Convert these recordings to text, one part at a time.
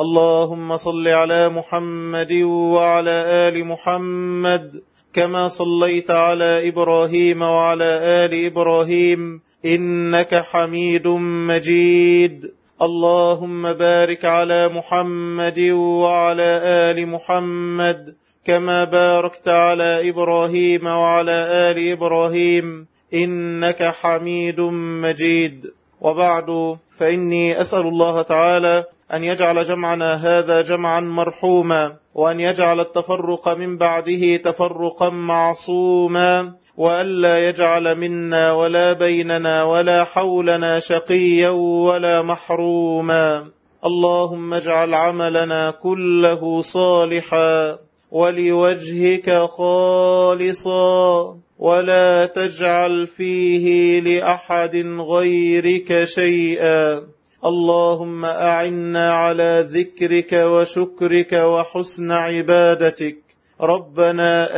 اللهم صل على محمد وعلى آل محمد كما صليت على إبراهيم وعلى آل إبراهيم إنك حميد مجيد. اللهم بارك على محمد وعلى آل محمد كما باركت على إبراهيم وعلى آل إبراهيم إنك حميد مجيد. وبعد فإني أسأل الله تعالى أن يجعل جمعنا هذا جمعا مرحوما وأن يجعل التفرق من بعده تفرقا معصوما وألا يجعل منا ولا بيننا ولا حولنا شقيا ولا محروما. اللهم اجعل عملنا كله صالحا ولوجهك خالصا ولا تجعل فيه لأحد غيرك شيئا. اللهم أعنا على ذكرك وشكرك وحسن عبادتك. ربنا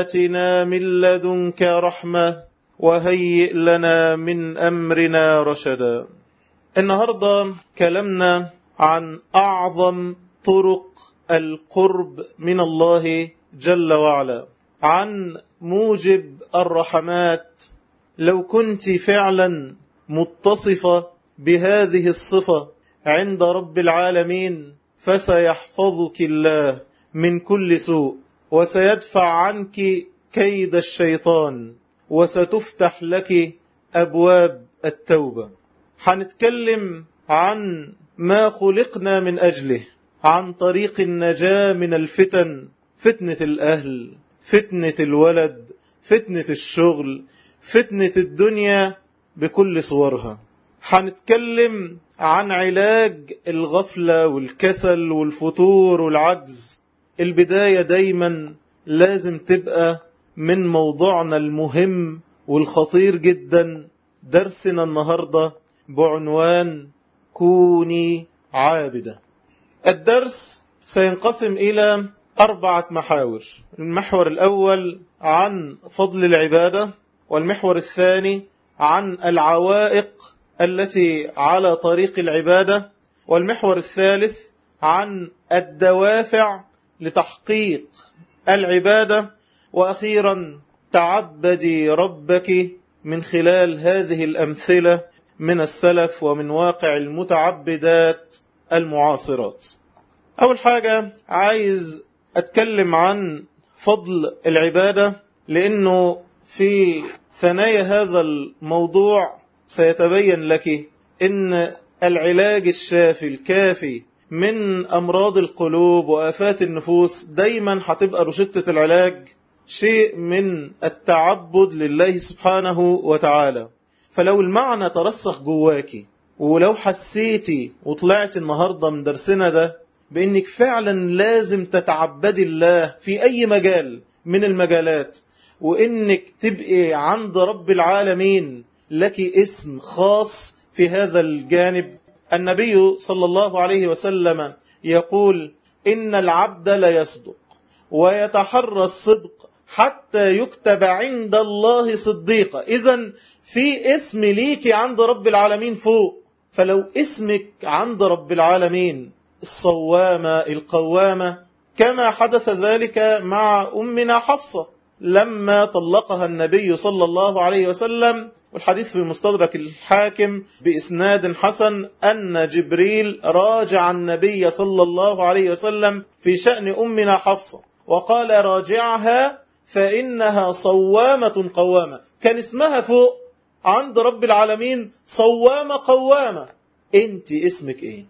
آتنا من لدنك رحمة وهيئ لنا من أمرنا رشدا. النهاردة كلامنا عن أعظم طرق القرب من الله جل وعلا. عن موجب الرحمات. لو كنت فعلا متصفة بهذه الصفة عند رب العالمين فسيحفظك الله من كل سوء وسيدفع عنك كيد الشيطان وستفتح لك أبواب التوبة. حنتكلم عن ما خلقنا من أجله عن طريق النجاة من الفتن فتنة الأهل فتنة الولد فتنة الشغل فتنة الدنيا بكل صورها. هنتكلم عن علاج الغفلة والكسل والفتور والعجز. البداية دايما لازم تبقى من موضوعنا المهم والخطير جدا درسنا النهاردة بعنوان كوني عابدة الدرس سينقسم إلى أربعة محاور. المحور الأول عن فضل العبادة والمحور الثاني عن العوائق التي على طريق العبادة والمحور الثالث عن الدوافع لتحقيق العبادة. وأخيرا تعبدي ربك من خلال هذه الأمثلة من السلف ومن واقع المتعبدات المعاصرات. أول حاجة عايز أتكلم عن فضل العبادة لأنه في ثنايا هذا الموضوع سيتبين لك إن العلاج الشافي الكافي من أمراض القلوب وآفات النفوس دايما هتبقى رشدة العلاج شيء من التعبد لله سبحانه وتعالى. فلو المعنى ترسخ جواكي ولو حسيتي وطلعت النهاردة من درسنا ده بإنك فعلا لازم تتعبدي الله في أي مجال من المجالات وإنك تبقي عند رب العالمين لك اسم خاص في هذا الجانب. النبي صلى الله عليه وسلم يقول إن العبد لا يصدق ويتحرى الصدق حتى يكتب عند الله صديقا. إذا في اسم ليك عند رب العالمين فوق. فلو اسمك عند رب العالمين الصوامة القوامة كما حدث ذلك مع أمنا حفصة لما طلقها النبي صلى الله عليه وسلم والحديث في مستدرك الحاكم بإسناد حسن أن جبريل راجع النبي صلى الله عليه وسلم في شأن أمنا حفصة وقال راجعها فإنها صوامة قوامة. كان اسمها فوق عند رب العالمين صوامة قوامة. أنت اسمك إيه؟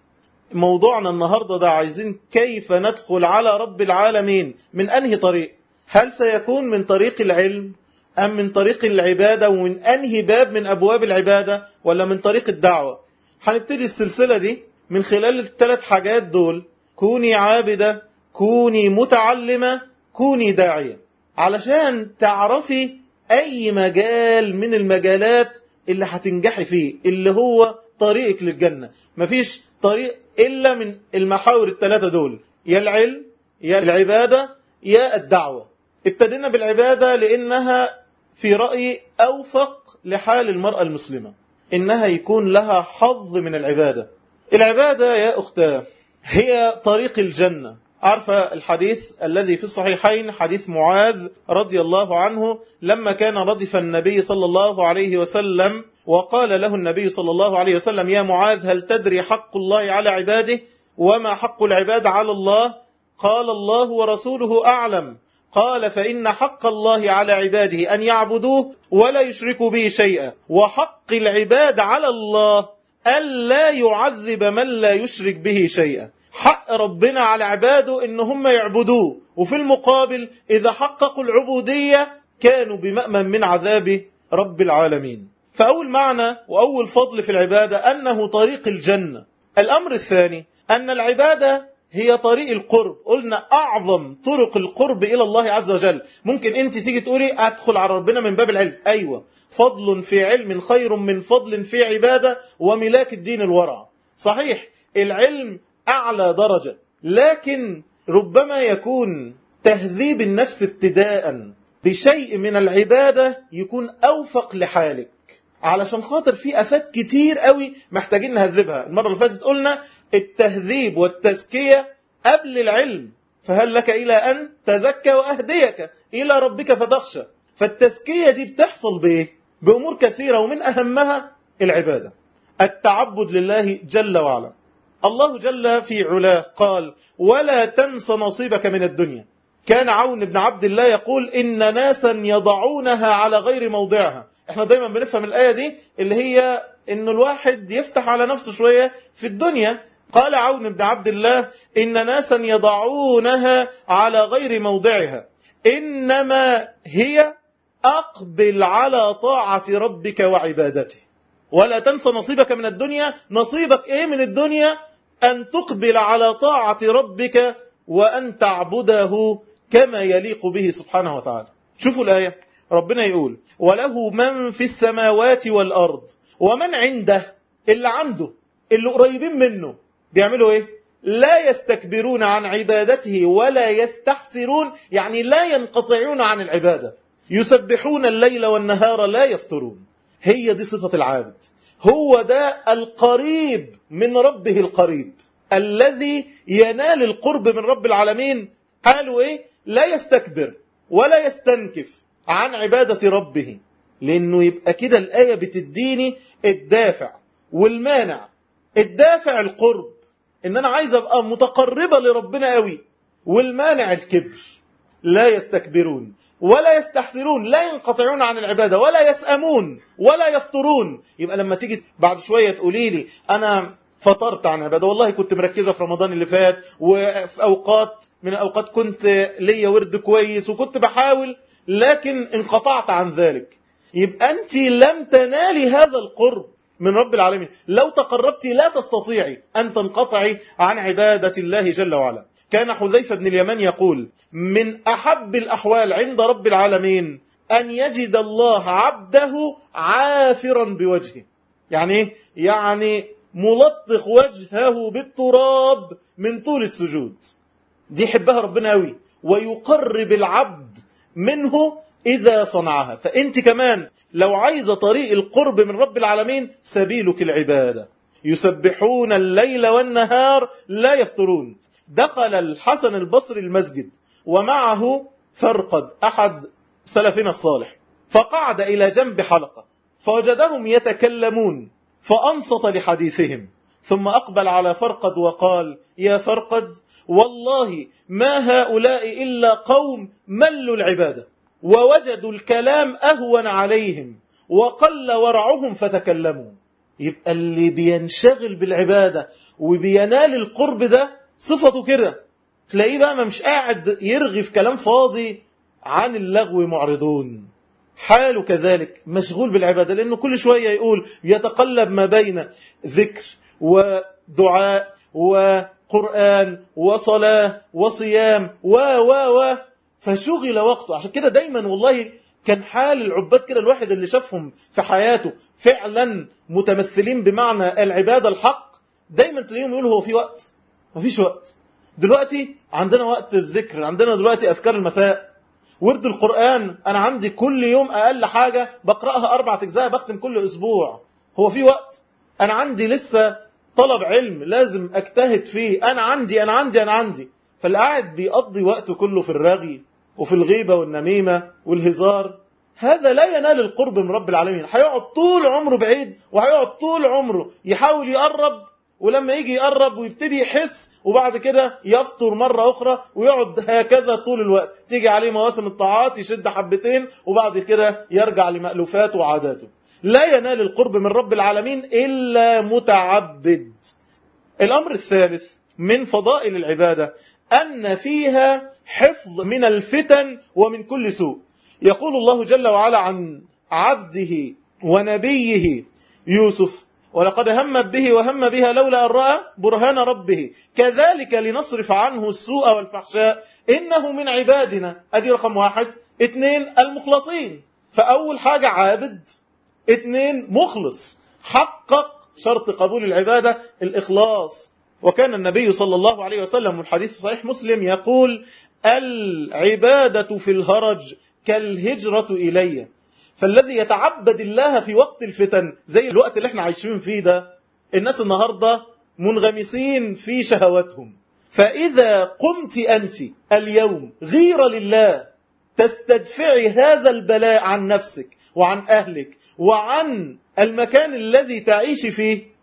موضوعنا النهاردة ده عايزين كيف ندخل على رب العالمين؟ من أنهي طريق؟ هل سيكون من طريق العلم؟ أم من طريق العبادة ومن أنهي باب من أبواب العبادة ولا من طريق الدعوة؟ هنبتدي السلسلة دي من خلال الثلاث حاجات دول. كوني عابدة كوني متعلمة كوني داعية. علشان تعرفي أي مجال من المجالات اللي هتنجحي فيه اللي هو طريقك للجنة. مفيش طريق إلا من المحاور الثلاثة دول. يا العلم يا العبادة يا الدعوة. ابتدينا بالعبادة لأنها في رأيي أوفق لحال المرأة المسلمة إنها يكون لها حظ من العبادة. العبادة يا أختاه هي طريق الجنة. عارفة الحديث الذي في الصحيحين حديث معاذ رضي الله عنه لما كان ردف النبي صلى الله عليه وسلم وقال له النبي صلى الله عليه وسلم يا معاذ هل تدري حق الله على عباده؟ وما حق العباد على الله؟ قال الله ورسوله أعلم. قال فإن حق الله على عباده أن يعبدوه ولا يشركوا به شيئا. وحق العباد على الله ألا يعذب من لا يشرك به شيئا. حق ربنا على عباده إن هم يعبدوه. وفي المقابل إذا حققوا العبودية كانوا بمأمن من عذاب رب العالمين. فأول معنى وأول فضل في العبادة أنه طريق الجنة. الأمر الثاني أن العبادة هي طريق القرب. قلنا أعظم طرق القرب إلى الله عز وجل. ممكن أنت تيجي تقولي أدخل على ربنا من باب العلم. أيوة. فضل في علم خير من فضل في عبادة وملاك الدين الورع. صحيح. العلم أعلى درجة. لكن ربما يكون تهذيب النفس ابتداء بشيء من العبادة يكون أوفق لحالك. علشان خاطر في أفات كتير قوي محتاجين نهذبها. المرة اللي فاتت قلنا التهذيب والتزكية قبل العلم. فهل لك إلى أن تزكى وأهديك إلى ربك فتخشى. فالتزكية دي بتحصل بإيه؟ بأمور كثيرة ومن أهمها العبادة. التعبد لله جل وعلا. الله جل في علاه قال ولا تنس نصيبك من الدنيا. كان عون بن عبد الله يقول إن ناسا يضعونها على غير موضعها. إحنا دايما بنفهم الآية دي اللي هي إن الواحد يفتح على نفسه شوية في الدنيا قال عون بن عبد الله إن ناسا يضعونها على غير موضعها. إنما هي أقبل على طاعة ربك وعبادته. ولا تنسى نصيبك من الدنيا. نصيبك إيه من الدنيا؟ أن تقبل على طاعة ربك وأن تعبده كما يليق به سبحانه وتعالى. شوفوا الآية. ربنا يقول وله من في السماوات والأرض ومن عنده اللي عنده اللي قريبين منه بيعملوا إيه؟ لا يستكبرون عن عبادته ولا يستحسرون يعني لا ينقطعون عن العبادة. يسبحون الليل والنهار لا يفترون هي دي صفة العابد. هو ده القريب من ربه القريب. الذي ينال القرب من رب العالمين قالوا إيه؟ لا يستكبر ولا يستنكف عن عبادة ربه. لأنه يبقى كده الآية بتديني الدافع والمانع. الدافع القرب. إن أنا عايز أبقى متقربة لربنا قوي. والمانع الكبر. لا يستكبرون. ولا يستحسرون لا ينقطعون عن العبادة. ولا يسأمون. ولا يفطرون. يبقى لما تيجي بعد شوية تقولي لي أنا فطرت عن عبادة. والله كنت مركزة في رمضان اللي فات وفي أوقات من الأوقات كنت ليا ورد كويس وكنت بحاول لكن انقطعت عن ذلك. يبقى أنت لم تنالي هذا القرب. من رب العالمين. لو تقربت لا تستطيعي أن تنقطعي عن عبادة الله جل وعلا. كان حذيفة بن اليمان يقول من أحب الأحوال عند رب العالمين أن يجد الله عبده عافرا بوجهه. يعني؟ يعني ملطخ وجهه بالتراب من طول السجود. دي يحبها ربنا قوي ويقرب العبد منه إذا صنعها. فأنت كمان لو عايزة طريق القرب من رب العالمين سبيلك العبادة. يسبحون الليل والنهار لا يفترون دخل الحسن البصري المسجد ومعه فرقد أحد سلفنا الصالح. فقعد إلى جنب حلقة. فوجدهم يتكلمون. فأنصت لحديثهم. ثم أقبل على فرقد وقال يا فرقد والله ما هؤلاء إلا قوم ملوا العبادة. ووجدوا الكلام أهون عليهم وقل ورعهم فتكلموا. يبقى اللي بينشغل بالعبادة وبينال القرب ده صفته كده. تلاقيه بقى ما مش قاعد يرغي في كلام فاضي عن اللغو معرضون. حاله كذلك مشغول بالعبادة لأنه كل شوية يقول يتقلب ما بين ذكر ودعاء قرآن وصلاة وصيام و و و فشغل وقته. عشان كده دايما والله كان حال العباد كده الواحد اللي شافهم في حياته فعلا متمثلين بمعنى العبادة الحق دايما تلاقيهم يقولوا هو في وقت مفيش وقت. دلوقتي عندنا وقت الذكر عندنا دلوقتي أذكار المساء. ورد القرآن أنا عندي كل يوم أقل حاجة بقرأها أربع أجزاء بختم كل أسبوع. هو في وقت. أنا عندي لسه طلب علم لازم أجتهد فيه. أنا عندي أنا عندي أنا عندي. فاللي قاعد بيقضي وقته كله في الرغي. وفي الغيبة والنميمة والهزار هذا لا ينال القرب من رب العالمين. هيقعد طول عمره بعيد وهيقعد طول عمره يحاول يقرب ولما يجي يقرب ويبتدي يحس وبعد كده يفطر مرة أخرى ويقعد هكذا طول الوقت. تيجي عليه مواسم الطاعات يشد حبتين وبعد كده يرجع لمألوفاته وعاداته. لا ينال القرب من رب العالمين إلا متعبد. الأمر الثالث من فضائل العبادة. أن فيها حفظ من الفتن ومن كل سوء. يقول الله جل وعلا عن عبده ونبيه يوسف ولقد همت به وهم بها لولا أن رأى برهان ربه. كذلك لنصرف عنه السوء والفحشاء. إنه من عبادنا. أدي رقم واحد. اثنين المخلصين. فأول حاجة عابد. اثنين مخلص. حقق شرط قبول العبادة الإخلاص. وكان النبي صلى الله عليه وسلم الحديث صحيح مسلم يقول العبادة في الهرج كالهجرة إلي. فالذي يتعبد الله في وقت الفتن زي الوقت اللي إحنا عايشين فيه ده الناس النهاردة منغمسين في شهواتهم. فإذا قمت أنت اليوم غير لله تستدفعي هذا البلاء عن نفسك وعن أهلك وعن المكان الذي تعيش فيه.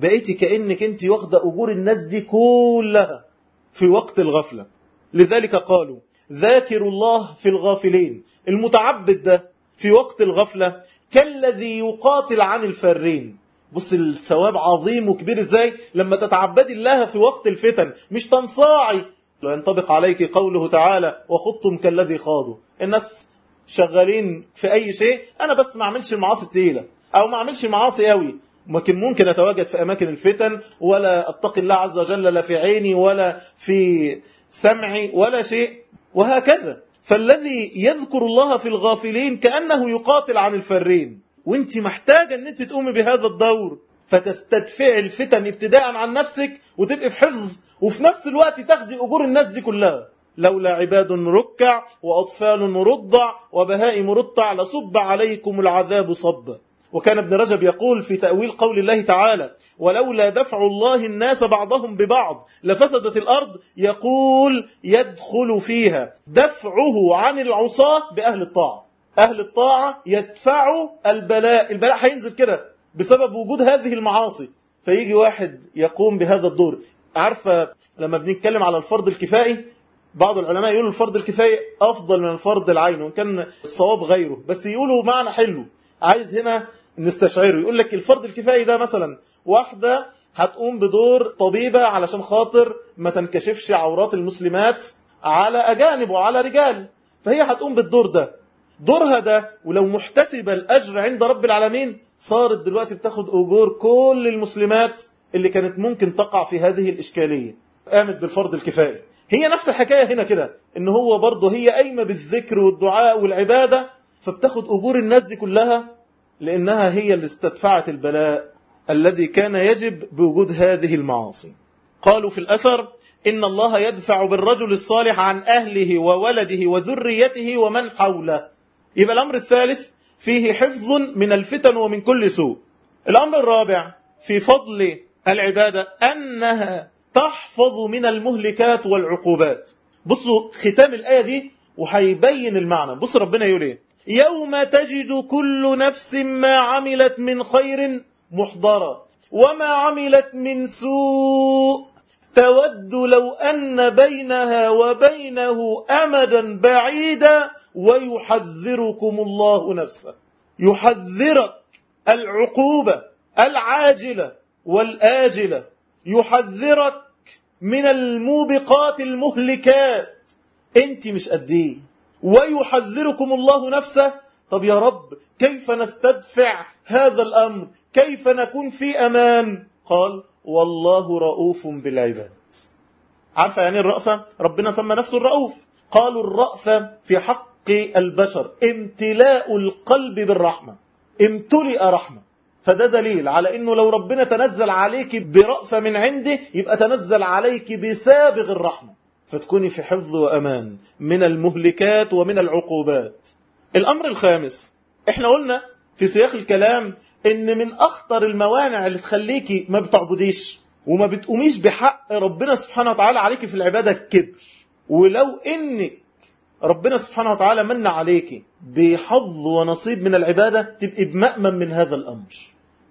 بقيتي كأنك انت واخدة أجور الناس دي كلها في وقت الغفلة. لذلك قالوا ذاكر الله في الغافلين. المتعبد ده في وقت الغفلة كالذي يقاتل عن الفارين. بص الثواب عظيم وكبير. إزاي؟ لما تتعبدي الله في وقت الفتن. مش تنصاعي. ينطبق عليك قوله تعالى وخضتم كالذي خاضوا. الناس شغالين في أي شيء. أنا بس ما أعملش المعاصي التقيله أو ما أعملش معاصي قوي. لكن ممكن أتواجد في أماكن الفتن ولا اتقي الله عز وجل لا في عيني ولا في سمعي ولا شيء وهكذا. فالذي يذكر الله في الغافلين كأنه يقاتل عن الفرين. وانت محتاجة إن انت تقومي بهذا الدور فتستدفع الفتن ابتداء عن نفسك وتبقي في حفظ وفي نفس الوقت تاخدي أجور الناس دي كلها. لولا عباد ركع وأطفال رضع وبهائم رطع لصب عليكم العذاب صبا وكان ابن رجب يقول في تأويل قول الله تعالى ولولا دفع الله الناس بعضهم ببعض لفسدت الأرض يقول يدخل فيها. دفعه عن العصاة بأهل الطاعة. أهل الطاعة يدفعوا البلاء. البلاء هينزل كده بسبب وجود هذه المعاصي. فيجي واحد يقوم بهذا الدور. عارفة لما بنتكلم على الفرض الكفائي بعض العلماء يقولوا الفرض الكفائي أفضل من الفرض العين وإن كان الصواب غيره. بس يقولوا معنى حلو. عايز هنا نستشعره. يقول لك الفرض الكفائي ده مثلا واحدة هتقوم بدور طبيبة علشان خاطر ما تنكشفش عورات المسلمات على أجانب وعلى رجال. فهي هتقوم بالدور ده. دورها ده ولو محتسبة الأجر عند رب العالمين صارت دلوقتي بتاخد أجور كل المسلمات اللي كانت ممكن تقع في هذه الإشكالية. قامت بالفرض الكفائي. هي نفس الحكاية هنا كده إن هو برضه هي قايمة بالذكر والدعاء والعبادة فبتاخد أجور الناس دي كلها لأنها هي اللي استدفعت البلاء الذي كان يجب بوجود هذه المعاصي. قالوا في الأثر إن الله يدفع بالرجل الصالح عن أهله وولده وذريته ومن حوله. يبقى الأمر الثالث فيه حفظ من الفتن ومن كل سوء. الأمر الرابع في فضل العبادة أنها تحفظ من المهلكات والعقوبات. بصوا ختام الآية دي وهيبين المعنى. بص ربنا يقول إيه؟ يوم تجد كل نفس ما عملت من خير محضرا وما عملت من سوء تود لو أن بينها وبينه أمدا بعيدا ويحذركم الله نفسه. يحذرك العقوبة العاجلة والآجلة. يحذرك من الموبقات المهلكات. أنت مش قديه ويحذركم الله نفسه. طب يا رب كيف نستدفع هذا الأمر؟ كيف نكون في أمان؟ قال والله رؤوف بالعباد. عارفة يعني الرأفة؟ ربنا سمى نفسه الرؤوف. قالوا الرأفة في حق البشر امتلاء القلب بالرحمة امتلئ رحمة. فده دليل على إنه لو ربنا تنزل عليك برأفة من عنده يبقى تنزل عليك بسابغ الرحمة. فتكوني في حفظ وأمان من المهلكات ومن العقوبات. الأمر الخامس إحنا قلنا في سياق الكلام إن من أخطر الموانع اللي تخليكي ما بتعبديش وما بتقوميش بحق ربنا سبحانه وتعالى عليك في العبادة الكبر ولو انك ربنا سبحانه وتعالى من عليك بحظ ونصيب من العبادة تبقي بمأمن من هذا الأمر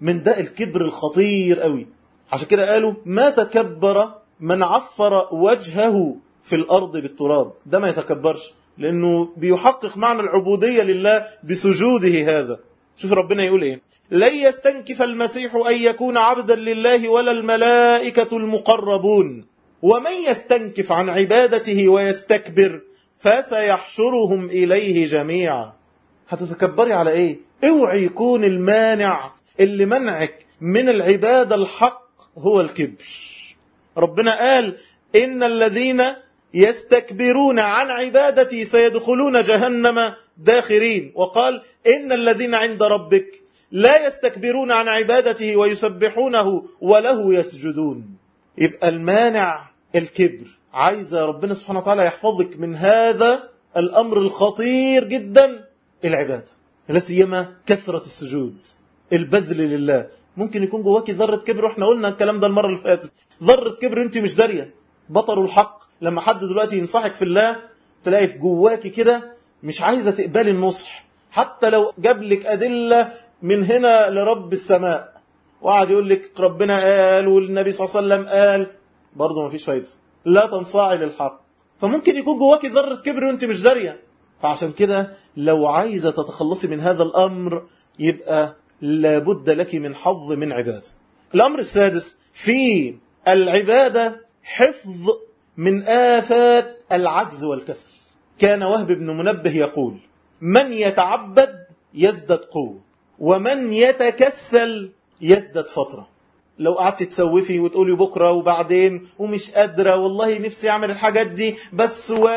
من ده الكبر الخطير قوي. عشان كده قالوا ما تكبر من عفر وجهه في الأرض بالتراب. ده ما يتكبرش لأنه بيحقق معنى العبودية لله بسجوده هذا. شوف ربنا يقول إيه؟ لن يستنكف المسيح أن يكون عبدا لله ولا الملائكة المقربون. ومن يستنكف عن عبادته ويستكبر فسيحشرهم إليه جميعا. هتتكبري على إيه؟ أوعي يكون المانع اللي منعك من العبادة الحق هو الكبر. ربنا قال إن الذين يستكبرون عن عبادتي سيدخلون جهنم داخرين. وقال إن الذين عند ربك لا يستكبرون عن عبادته ويسبحونه وله يسجدون. يبقى المانع الكبر. عايزة ربنا سبحانه وتعالى يحفظك من هذا الأمر الخطير جدا العبادة. لا سيما كثرة السجود البذل لله. ممكن يكون جواكي ذرة كبر وإحنا قلنا الكلام ده المرة اللي فاتت. ذرة كبر انت مش دارية. بطر الحق. لما حد دلوقتي ينصحك في الله تلاقي في جواكي كده مش عايزة تقبلي النصح. حتى لو جاب لك أدلة من هنا لرب السماء. وقعد يقول لك ربنا قال والنبي صلى الله عليه وسلم قال. برضه مفيش فايدة. لا تنصاعي للحق. فممكن يكون جواكي ذرة كبر وانت مش دارية. فعشان كده لو عايزة تتخلصي من هذا الأمر يبقى لابد لك من حظ من عبادة. الأمر السادس في العبادة حفظ من آفات العجز والكسل. كان وهب بن منبه يقول من يتعبد يزدد قوة ومن يتكسل يزدد فترة لو قعدت تسوفي وتقولي بكرة وبعدين ومش قادرة والله نفسي أعمل الحاجات دي بس و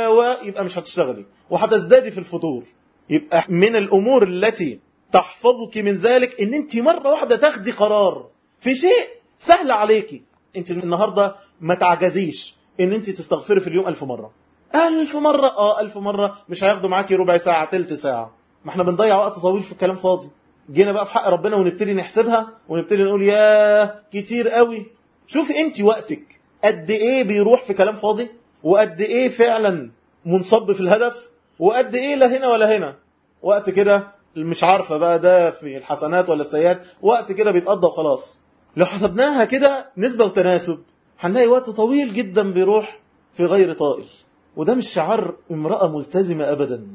يبقى مش هتشتغلي. وهتزدادي في الفطور. يبقى من الأمور التي تحفظك من ذلك إن أنت مرة واحدة تاخدي قرار في شيء سهل عليكي. انت النهاردة ما تعجزيش ان انت تستغفري في اليوم ألف مرة. ألف مرة؟ آه ألف مرة. مش هياخدوا معاكي ربع ساعة تلت ساعة. ما إحنا بنضيع وقت طويل في الكلام فاضي. جينا بقى في حق ربنا ونبتدي نحسبها ونبتدي نقول يا كتير قوي. شوفي انت وقتك. قد إيه بيروح في كلام فاضي؟ وقد إيه فعلا منصب في الهدف؟ وقد إيه لا هنا ولا هنا؟ وقت كده مش عارفة بقى ده في الحسنات ولا السيئات. وقت كده بيتقضى وخلاص. لو حسبناها كده نسبة وتناسب. هنلاقي وقت طويل جدا بيروح في غير طائل وده مش شعار امرأة ملتزمة أبدا.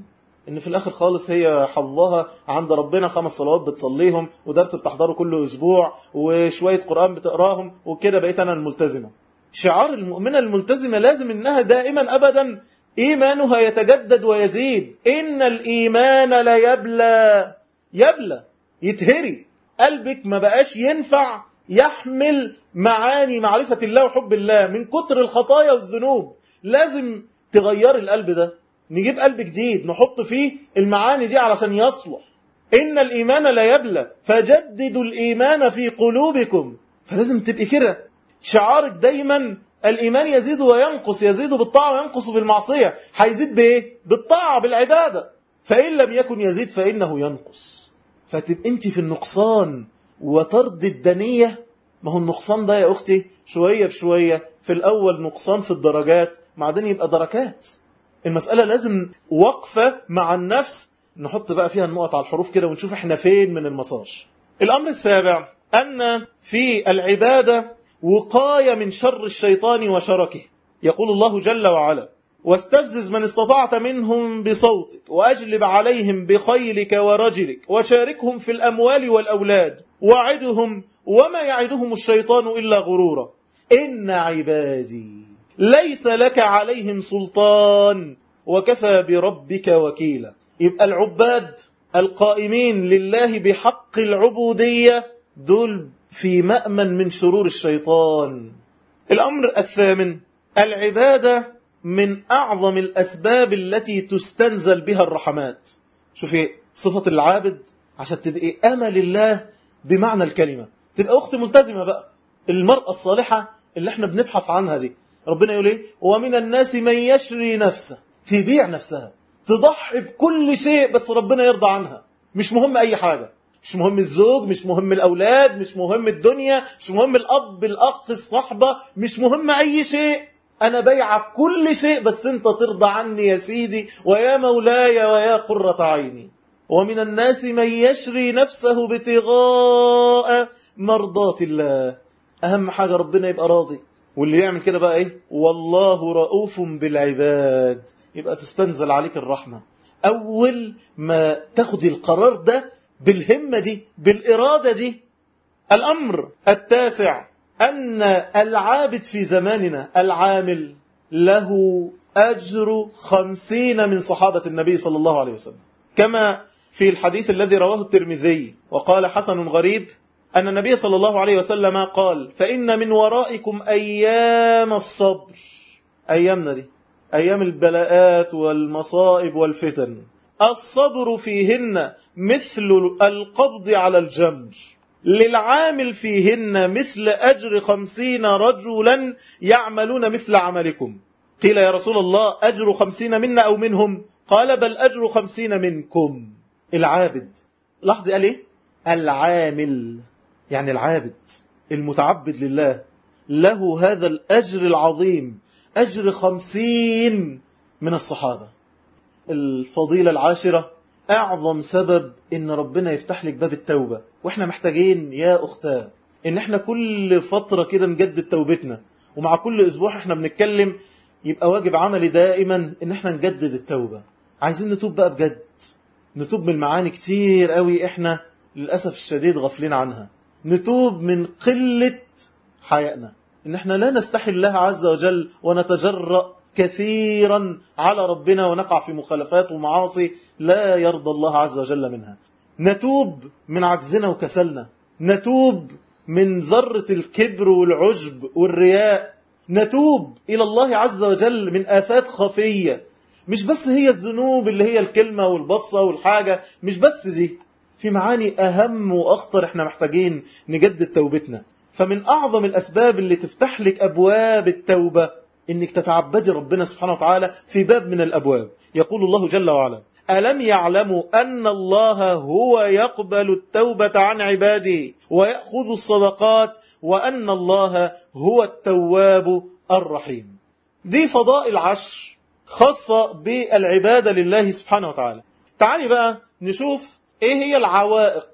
إن في الآخر خالص هي حظها عند ربنا خمس صلوات بتصليهم ودرس بتحضره كل أسبوع وشوية قرآن بتقراهم وكده بقيت أنا الملتزمة. شعار المؤمنة الملتزمة لازم إنها دائما ابدا إيمانها يتجدد ويزيد. إن الإيمان لا يبلى. يبلى. يتهري. قلبك ما بقاش ينفع. يحمل معاني معرفة الله وحب الله. من كتر الخطايا والذنوب لازم تغير القلب ده. نجيب قلب جديد نحط فيه المعاني دي علشان يصلح. إن الإيمان لا يبلى فجددوا الإيمان في قلوبكم. فلازم تبقي كده. شعارك دايما الإيمان يزيد وينقص يزيد بالطاعة وينقص بالمعصية. هيزيد بإيه؟ بالطاعة بالعبادة. فإن لم يكن يزيد فإنه ينقص. فتبقى أنت في النقصان. وترضي الدنية. ما هو النقصان ده يا أختي؟ شوية بشوية. في الأول نقصان في الدرجات بعدين يبقى دركات. المسألة لازم وقفة مع النفس. نحط بقى فيها النقط على الحروف كده ونشوف إحنا فين من المسار. الأمر السابع أن في العبادة وقاية من شر الشيطان وشركه. يقول الله جل وعلا واستفزز من استطعت منهم بصوتك وأجلب عليهم بخيلك ورجلك وشاركهم في الأموال والأولاد وعدهم وما يعدهم الشيطان إلا غرورا. إن عبادي ليس لك عليهم سلطان وكفى بربك وكيلا. يبقى العباد القائمين لله بحق العبودية دول في مأمن من شرور الشيطان. الأمر الثامن العبادة من أعظم الأسباب التي تستنزل بها الرحمات. شوفي صفة العابد عشان تبقي أمل الله بمعنى الكلمة. تبقى أخت ملتزمة بقى. المرأة الصالحة اللي إحنا بنبحث عنها دي. ربنا يقول إيه؟ ومن الناس من يشري نفسه. تبيع نفسها. تضحي بكل شيء بس ربنا يرضى عنها. مش مهم أي حاجة. مش مهم الزوج مش مهم الأولاد مش مهم الدنيا مش مهم الأب الأخ الصحبة مش مهم أي شيء. أنا بيعك كل شيء بس أنت ترضى عني يا سيدي ويا مولاي ويا قرة عيني. ومن الناس من يشري نفسه ابتغاء مرضات الله. أهم حاجة ربنا يبقى راضي. واللي يعمل كده بقى إيه؟ والله رؤوف بالعباد. يبقى تستنزل عليك الرحمة. أول ما تاخد القرار ده بالهمة دي بالإرادة دي الأمر التاسع. أن العابد في زماننا العامل له أجر خمسين من صحابة النبي صلى الله عليه وسلم. كما في الحديث الذي رواه الترمذي وقال حسن غريب أن النبي صلى الله عليه وسلم قال فإن من ورائكم أيام الصبر. أيامنا دي أيام البلاءات والمصائب والفتن. الصبر فيهن مثل القبض على الجمر. للعامل فيهن مثل أجر خمسين رجلا يعملون مثل عملكم. قيل يا رسول الله أجر خمسين منا أو منهم؟ قال بل أجر خمسين منكم. العابد. لحظة قال إيه؟ العامل. يعني العابد المتعبد لله. له هذا الأجر العظيم. أجر خمسين من الصحابة. الفضيلة العاشرة أعظم سبب إن ربنا يفتح لك باب التوبة. وإحنا محتاجين يا أختاه إن إحنا كل فترة كده نجدد توبتنا. ومع كل أسبوع إحنا بنتكلم يبقى واجب عملي دائما إن إحنا نجدد التوبة. عايزين نتوب بقى بجد. نتوب من المعاني كتير قوي إحنا للأسف الشديد غافلين عنها. نتوب من قلة حيائنا. إن إحنا لا نستحي الله عز وجل ونتجرأ كثيرا على ربنا ونقع في مخالفات ومعاصي لا يرضى الله عز وجل منها. نتوب من عجزنا وكسلنا. نتوب من ذرة الكبر والعجب والرياء. نتوب إلى الله عز وجل من آفات خفية. مش بس هي الذنوب اللي هي الكلمة والبصة والحاجة مش بس دي. في معاني أهم وأخطر إحنا محتاجين نجدد توبتنا. فمن أعظم الأسباب اللي تفتح لك أبواب التوبة إنك تتعبدي ربنا سبحانه وتعالى في باب من الأبواب. يقول الله جل وعلا ألم يعلموا أن الله هو يقبل التوبة عن عباده ويأخذ الصدقات وأن الله هو التواب الرحيم؟ دي فضائل عشر خاصة بالعبادة لله سبحانه وتعالى. تعالي بقى نشوف إيه هي العوائق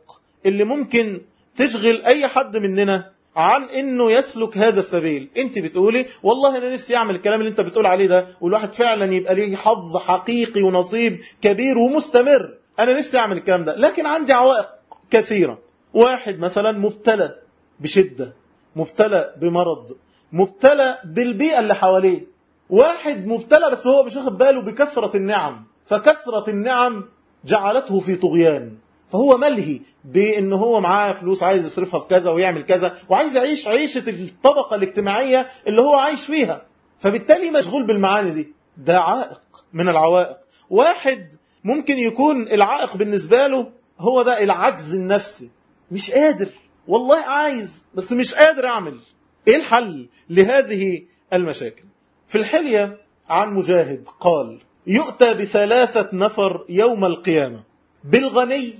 اللي ممكن تشغل أي حد مننا عن إنه يسلك هذا السبيل. أنت بتقولي والله أنا نفسي أعمل الكلام اللي أنت بتقول عليه ده والواحد فعلا يبقى ليه حظ حقيقي ونصيب كبير ومستمر. أنا نفسي أعمل الكلام ده لكن عندي عوائق كثيرة. واحد مثلا مبتلى بشدة مبتلى بمرض مبتلى بالبيئة اللي حواليه. واحد مبتلى بس هو مش واخد باله بكثرة النعم فكثرة النعم جعلته في طغيان. فهو ملهي بإن هو معاه فلوس عايز يصرفها في كذا ويعمل كذا وعايز يعيش عيشة الطبقة الاجتماعية اللي هو عايش فيها. فبالتالي مشغول بالمعاني دي. ده عائق من العوائق. واحد ممكن يكون العائق بالنسبة له هو ده العجز النفسي. مش قادر. والله عايز بس مش قادر أعمل. إيه الحل لهذه المشاكل؟ في الحلية عن مجاهد قال يؤتى بثلاثة نفر يوم القيامة بالغني.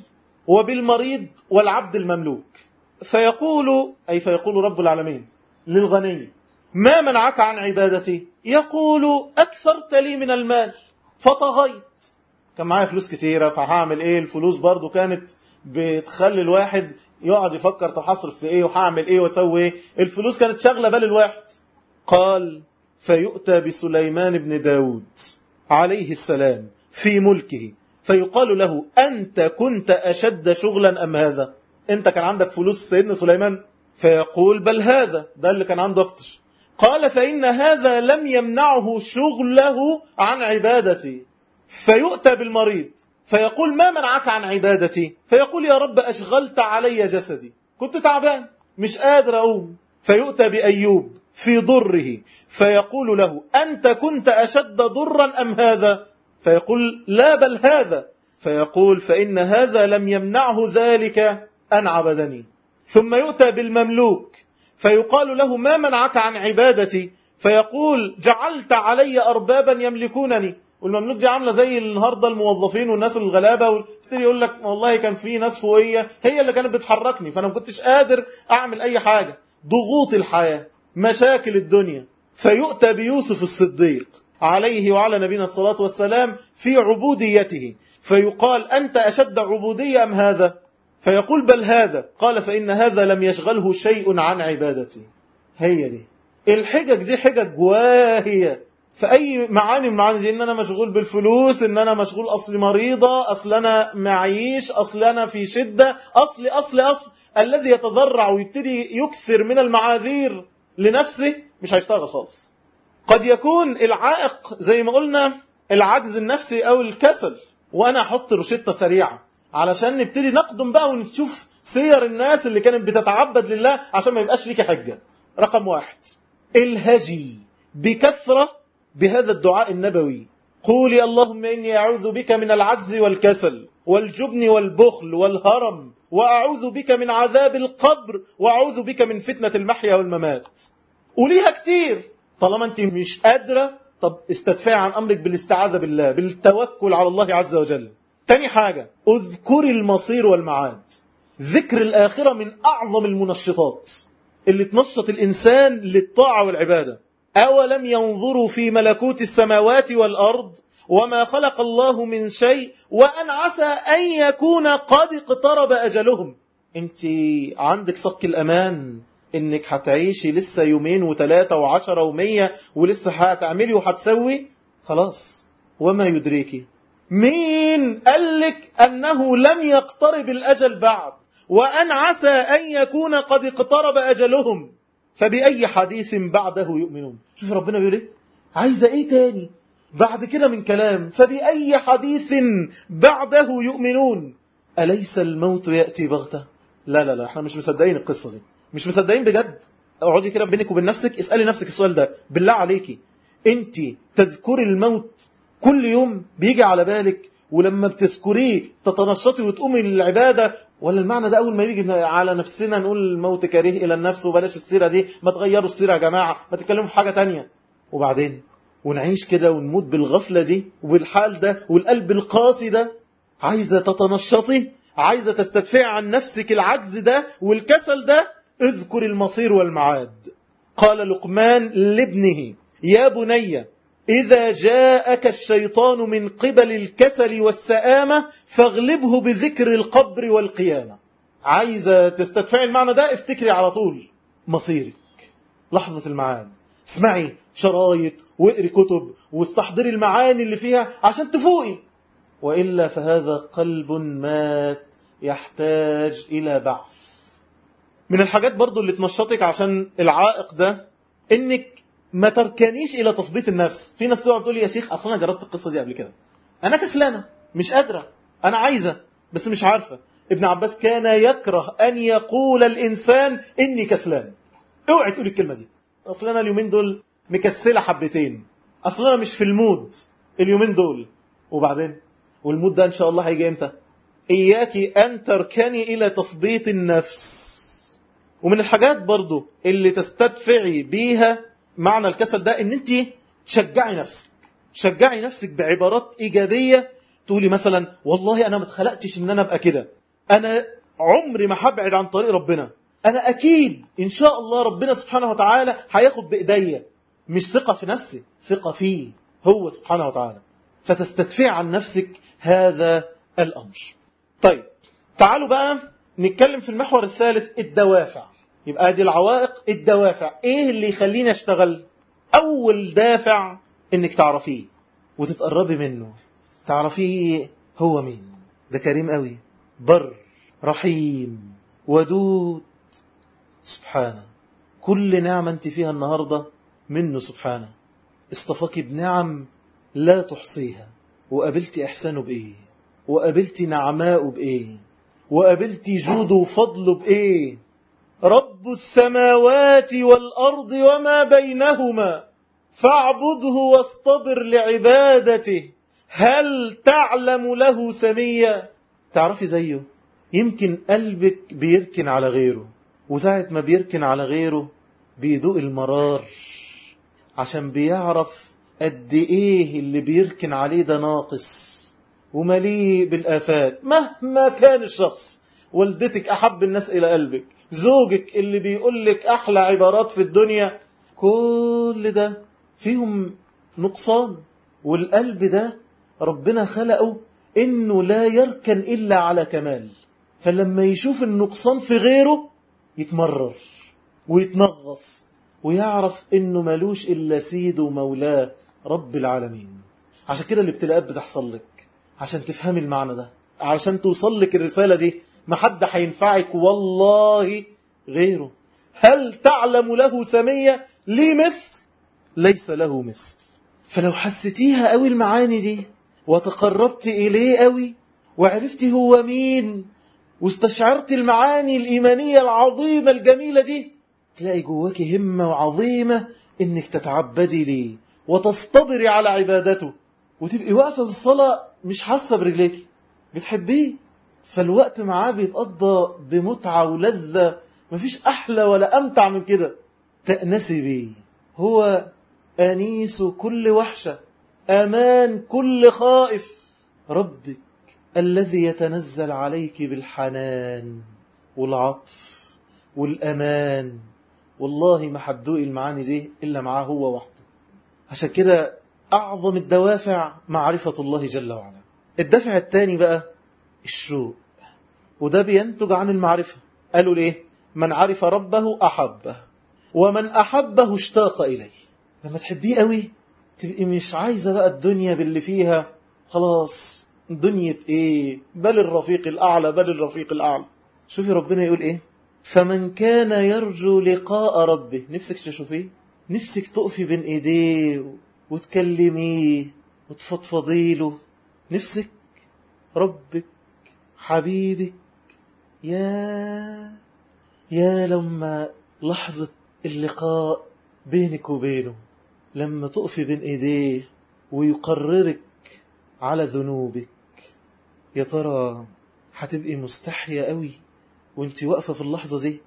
وبالمريض والعبد المملوك. فيقول أي فيقول رب العالمين للغني ما منعك عن عبادتي؟ يقول أكثرت لي من المال فطغيت. كان معايا فلوس كتيرة فهعمل إيه؟ الفلوس برضو كانت بتخلي الواحد يقعد يفكر طب هصرف في إيه؟ وهعمل إيه؟ وأسوي إيه؟ الفلوس كانت شاغلة بال الواحد. قال فيؤتى بسليمان بن داود عليه السلام في ملكه. فيقال له أنت كنت أشد شغلا أم هذا؟ أنت كان عندك فلوس سيدنا سليمان؟ فيقول بل هذا. ده اللي كان عنده أكتر قال فإن هذا لم يمنعه شغله عن عبادتي. فيؤتى بالمريض. فيقول ما منعك عن عبادتي؟ فيقول يا رب أشغلت علي جسدي. كنت تعبان مش قادر أقوم. فيؤتى بأيوب في ضره. فيقول له أنت كنت أشد ضرا أم هذا؟ فيقول لا بل هذا. فيقول فإن هذا لم يمنعه ذلك أن عبدني. ثم يؤتى بالمملوك. فيقال له ما منعك عن عبادتي؟ فيقول جعلت علي أربابا يملكونني. والمملوك دي عاملة زي النهارده الموظفين والناس الغلابة ويبتدي يقول لك والله كان في ناس فوقية. هي اللي كانت بتحركني. فأنا ما كنتش قادر أعمل أي حاجة. ضغوط الحياة. مشاكل الدنيا. فيؤتى بيوسف الصديق. عليه وعلى نبينا الصلاة والسلام في عبوديته. فيقال أنت أشد عبودية أم هذا؟ فيقول بل هذا. قال فإن هذا لم يشغله شيء عن عبادتي. هي دي. الحجج دي حجج واهية. فأي معاني من المعاني دي؟ إن أنا مشغول بالفلوس إن أنا مشغول أصلي مريضة أصل أنا معيش أصل أنا في شدة. أصل أصل أصل. الذي يتضرع ويبتدي يكثر من المعاذير لنفسه مش هيشتغل خالص. قد يكون العائق زي ما قلنا العجز النفسي أو الكسل وأنا أحط روشتة سريعة علشان نبتدي نقدم بقى ونشوف سير الناس اللي كانت بتتعبد لله عشان ما يبقاش ليكي حجة. رقم واحد الهجي بكثرة بهذا الدعاء النبوي. قولي اللهم إني أعوذ بك من العجز والكسل والجبن والبخل والهرم وأعوذ بك من عذاب القبر وأعوذ بك من فتنة المحيا والممات. قوليها كتير. طالما أنت مش قادرة طب استدفعي عن أمرك بالاستعاذة بالله بالتوكل على الله عز وجل. تاني حاجة اذكري المصير والمعاد. ذكر الآخرة من أعظم المنشطات اللي تنشط الإنسان للطاعة والعبادة. أولم ينظروا في ملكوت السماوات والأرض وما خلق الله من شيء وأن عسى أن يكون قد اقترب أجلهم؟ أنت عندك صك الأمان. إنك هتعيشي لسه يومين وثلاثة وعشرة ومية ولسه هتعملي وهتسوي؟ خلاص. وما يدريكي. مين قالك أنه لم يقترب الأجل بعد؟ وأن عسى أن يكون قد اقترب أجلهم. فبأي حديث بعده يؤمنون؟ شوف ربنا بيقول إيه؟ عايزة إيه تاني؟ بعد كده من كلام. فبأي حديث بعده يؤمنون؟ أليس الموت يأتي بغتة؟ لا لا لا إحنا مش مصدقين القصة دي. مش مصدقين بجد؟ اقعدي كده بينك وبين نفسك اسألي نفسك السؤال ده. بالله عليكي. انت تذكري الموت كل يوم بيجي على بالك ولما بتذكريه تتنشطي وتقومي للعبادة؟ ولا المعنى ده أول ما يجي على نفسنا نقول الموت كريه إلى النفس وبلاش السيرة دي ما تغيروا السيرة يا جماعة ما تتكلموا في حاجة تانية. وبعدين ونعيش كده ونموت بالغفلة دي وبالحال ده والقلب القاسي ده. عايزة تتنشطي عايزة تستدفع عن نفسك العجز ده والكسل ده اذكر المصير والمعاد. قال لقمان لابنه يا بني إذا جاءك الشيطان من قبل الكسل والسآمة فاغلبه بذكر القبر والقيامة. عايزة تستدفعي المعنى ده؟ افتكري على طول مصيرك. لحظة المعاد. اسمعي شرايط وإقري كتب واستحضري المعاني اللي فيها عشان تفوقي. وإلا فهذا قلب مات يحتاج إلى بعث. من الحاجات برضو اللي تنشطك عشان العائق ده إنك ما تركنيش إلى تثبيت النفس. في ناس تقعد تقول لي يا شيخ أصلا أنا جربت القصة دي قبل كده. أنا كسلانة مش قادرة أنا عايزة بس مش عارفة. ابن عباس كان يكره أن يقول الإنسان إني كسلان. أوعي تقول الكلمة دي. أصل أنا اليومين دول مكسلة حبتين. أصل أنا مش في ال mood اليومين دول. وبعدين؟ وال mood ده إن شاء الله هيجي إمتى؟ اياك أن تركني إلى تثبيط النفس. ومن الحاجات برضو اللي تستدفعي بيها معنى الكسل ده إن انت شجعي نفسك. شجعي نفسك بعبارات إيجابية تقولي مثلا والله أنا ما اتخلقتش إن أنا أبقى كده. أنا عمري ما هبعد عن طريق ربنا. أنا أكيد إن شاء الله ربنا سبحانه وتعالى هياخد بإيديا. مش ثقة في نفسي ثقة فيه هو سبحانه وتعالى. فتستدفع عن نفسك هذا الأمر. طيب تعالوا بقى نتكلم في المحور الثالث الدوافع. يبقى دي العوائق الدوافع. إيه اللي يخليني أشتغل؟ أول دافع إنك تعرفيه وتتقربي منه. تعرفيه هو مين. ده كريم قوي. بر رحيم ودود. سبحانه. كل نعمة أنت فيها النهاردة منه سبحانه. اصطفاك بنعم لا تحصيها. وقابلت إحسانه بإيه؟ وقابلت نعماءه بإيه؟ وقابلت جوده وفضله بإيه؟ رب السماوات والأرض وما بينهما فاعبده واصطبر لعبادته هل تعلم له سميا؟ تعرفي زيه يمكن قلبك بيركن على غيره وساعة ما بيركن على غيره بيدوق المرار عشان بيعرف قد إيه اللي بيركن عليه ده ناقص. ومليء بالآفات مهما كان الشخص. والدتك أحب الناس إلى قلبك. زوجك اللي بيقول لك أحلى عبارات في الدنيا. كل ده فيهم نقصان. والقلب ده ربنا خلقه إنه لا يركن إلا على كمال. فلما يشوف النقصان في غيره يتمرر ويتنغص ويعرف إنه ملوش إلا سيده ومولاه رب العالمين. عشان كده الابتلاءات بتحصل لك. عشان تفهمي المعنى ده. عشان توصل لك الرسالة دي ما حد هينفعك والله غيره. هل تعلم له سمية؟ لي مثل ليس له مثل فلو حسيتيها قوي المعاني دي وتقربت إليه قوي وعرفتي هو مين واستشعرت المعاني الإيمانية العظيمة الجميلة دي تلاقي جواك همة وعظيمة إنك تتعبدي ليه وتصطبري على عبادته وتبقي واقفة في الصلاة مش حاسة برجليكي. بتحبيه؟ فالوقت معاه بيتقضى بمتعة ولذة. مفيش أحلى ولا أمتع من كده. تأنسي بيه. هو أنيس كل وحشة. أمان كل خائف. ربك الذي يتنزل عليك بالحنان والعطف والأمان. والله ما حدوق المعاني دي إلا معاه هو وحده. عشان كده أعظم الدوافع معرفة الله جل وعلا. الدافع الثاني بقى الشوق وده بينتج عن المعرفة. قالوا ليه؟ من عرف ربه أحبه ومن أحبه اشتاق إليه. لما تحبيه قوي تبقي مش عايزة بقى الدنيا باللي فيها. خلاص دنيا إيه؟ بل الرفيق الأعلى بل الرفيق الأعلى. شوفي ربنا يقول إيه؟ فمن كان يرجو لقاء ربه. نفسك تشوفيه؟ نفسك تقفي بين إيديه وتكلميه وتفضفضي له. نفسك ربك حبيبك يا يا لما لحظة اللقاء بينك وبينه. لما تقفي بين إيديه ويقررك على ذنوبك. يا ترى هتبقي مستحية قوي وانت واقفة في اللحظة دي؟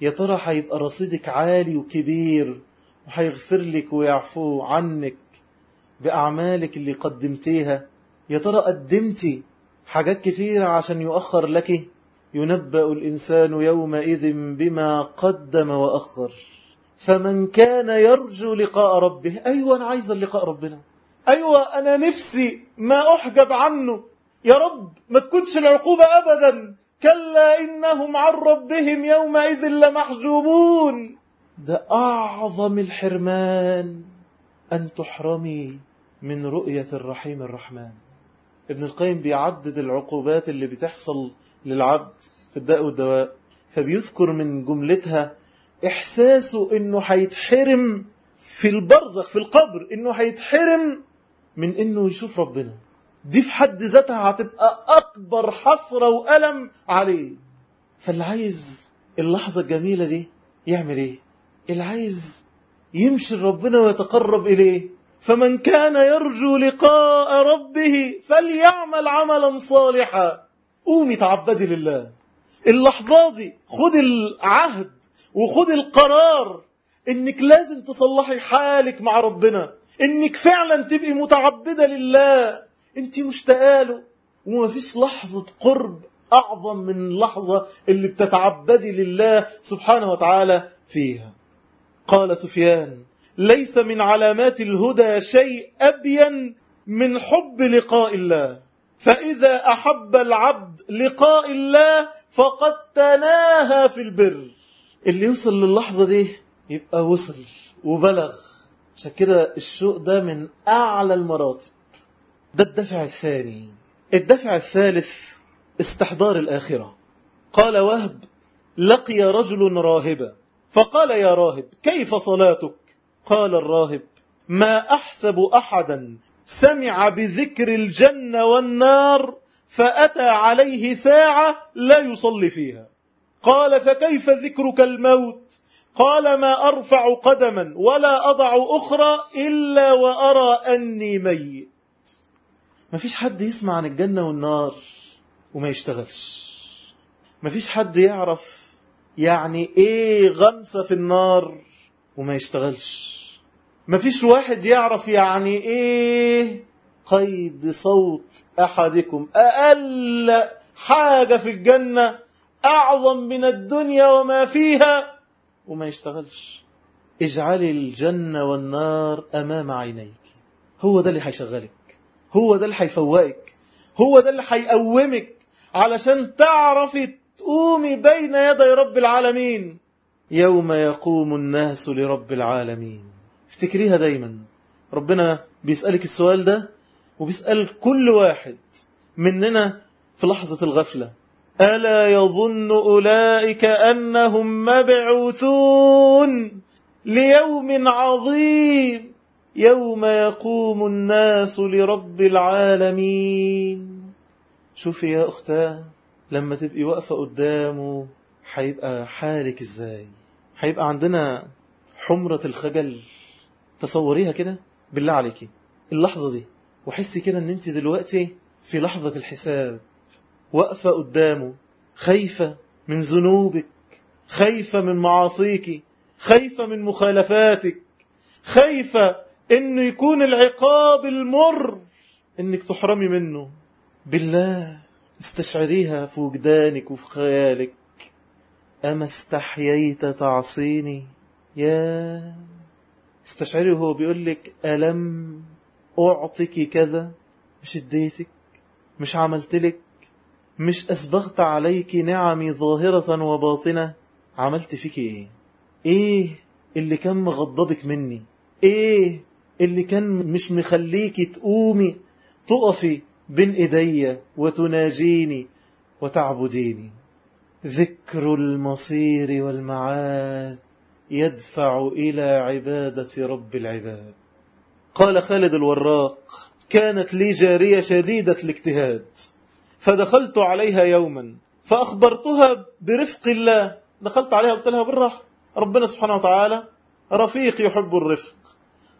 يا ترى هيبقى رصيدك عالي وكبير وهيغفر لك ويعفو عنك بأعمالك اللي قدمتيها. يا ترى قدمتي حاجات كتيرة عشان يؤخر لك؟ ينبأ الإنسان يومئذ بما قدم وأخر. فمن كان يرجو لقاء ربه أيوة أنا عايز اللقاء ربنا. أيوة أنا نفسي ما أحجب عنه. يا رب ما تكونش العقوبة أبدا. كلا إنهم عن ربهم يومئذ لمحجوبون. ده أعظم الحرمان أن تحرمي من رؤية الرحيم الرحمن. ابن القيم بيعدد العقوبات اللي بتحصل للعبد في الداء والدواء فبيذكر من جملتها إحساسه إنه هيتحرم في البرزخ في القبر إنه هيتحرم من إنه يشوف ربنا. دي في حد ذاتها هتبقى أكبر حسرة وألم عليه. فاللي عايز اللحظة الجميلة دي يعمل إيه؟ اللي عايز يمشي لربنا ويتقرب إليه. فمن كان يرجو لقاء ربه فليعمل عملا صالحا. قومي تعبدي لله. اللحظة دي خد العهد وخد القرار إنك لازم تصلحي حالك مع ربنا. إنك فعلا تبقي متعبدة لله. أنت مشتاقة له. ومفيش لحظة قرب أعظم من اللحظة اللي بتتعبدي لله سبحانه وتعالى فيها. قال سفيان ليس من علامات الهدى شيء أبين من حب لقاء الله. فإذا أحب العبد لقاء الله فقد تناهى في البر. اللي يوصل للحظة دي يبقى وصل وبلغ. عشان كده الشوق ده من أعلى المراتب. ده الدفع الثاني. الدفع الثالث استحضار الآخرة. قال وهب لقي رجل راهبا فقال يا راهب كيف صلاتك؟ قال الراهب ما أحسب أحدا. سمع بذكر الجنة والنار فأتى عليه ساعة لا يصلي فيها. قال فكيف ذكرك الموت؟ قال ما أرفع قدما ولا أضع أخرى إلا وأرى أني ميت. ما فيش حد يسمع عن الجنة والنار وما يشتغلش. ما فيش حد يعرف يعني إيه غمسة في النار وما يشتغلش. ما فيش واحد يعرف يعني إيه قيد صوت أحدكم. أقل حاجة في الجنة أعظم من الدنيا وما فيها وما يشتغلش. اجعلي الجنة والنار أمام عينيك. هو ده اللي هيشغلك. هو ده اللي هيفوقك. هو ده اللي هيقومك علشان تعرفي تقومي بين يدي رب العالمين. يوم يقوم الناس لرب العالمين. افتكريها دايما. ربنا بيسألك السؤال ده وبيسأل كل واحد مننا في لحظة الغفلة. ألا يظن أولئك أنهم مبعوثون ليوم عظيم. يوم يقوم الناس لرب العالمين. شوفي يا أختاه. لما تبقي واقفة قدامه هيبقى حالك إزاي؟ هيبقى عندنا حمرة الخجل. تصوريها كده بالله عليكي. اللحظة دي. وحسي كده إن انت دلوقتي في لحظة الحساب. واقفة قدامه خايفة من ذنوبك خايفة من معاصيك خايفة من مخالفاتك خايفة إنه يكون العقاب المر إنك تحرمي منه. بالله. استشعريها في وجدانك وفي خيالك. أما استحييت تعصيني؟ يا استشعري وهو بيقول لك ألم أعطك كذا؟ مش اديتك؟ مش عملت لك؟ مش أسبغت عليك نعمي ظاهرة وباطنة؟ عملت فيك إيه؟ إيه اللي كان مغضبك مني؟ إيه اللي كان مش مخليكي تقومي تقفي بين إيدي وتناجيني وتعبديني. ذكر المصير والمعاد يدفع إلى عبادة رب العباد. قال خالد الوراق كانت لي جارية شديدة الاجتهاد فدخلت عليها يوما فأخبرتها برفق الله. دخلت عليها قلت لها بالراحة ربنا سبحانه وتعالى رفيق يحب الرفق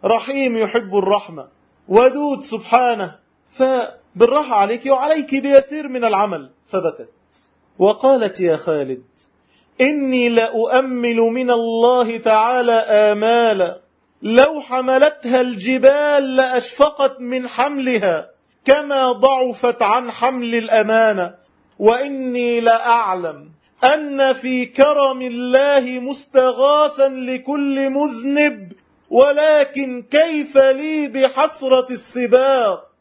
رحيم يحب الرحمة ودود سبحانه فبالراحة عليك وعليك بيسير من العمل. فبكت. وقالت يا خالد إني لأؤمل من الله تعالى آمالا. لو حملتها الجبال لأشفقت من حملها كما ضعفت عن حمل الأمانة. وإني لأعلم أن في كرم الله مستغاثا لكل مذنب ولكن كيف لي بحسرة السباق؟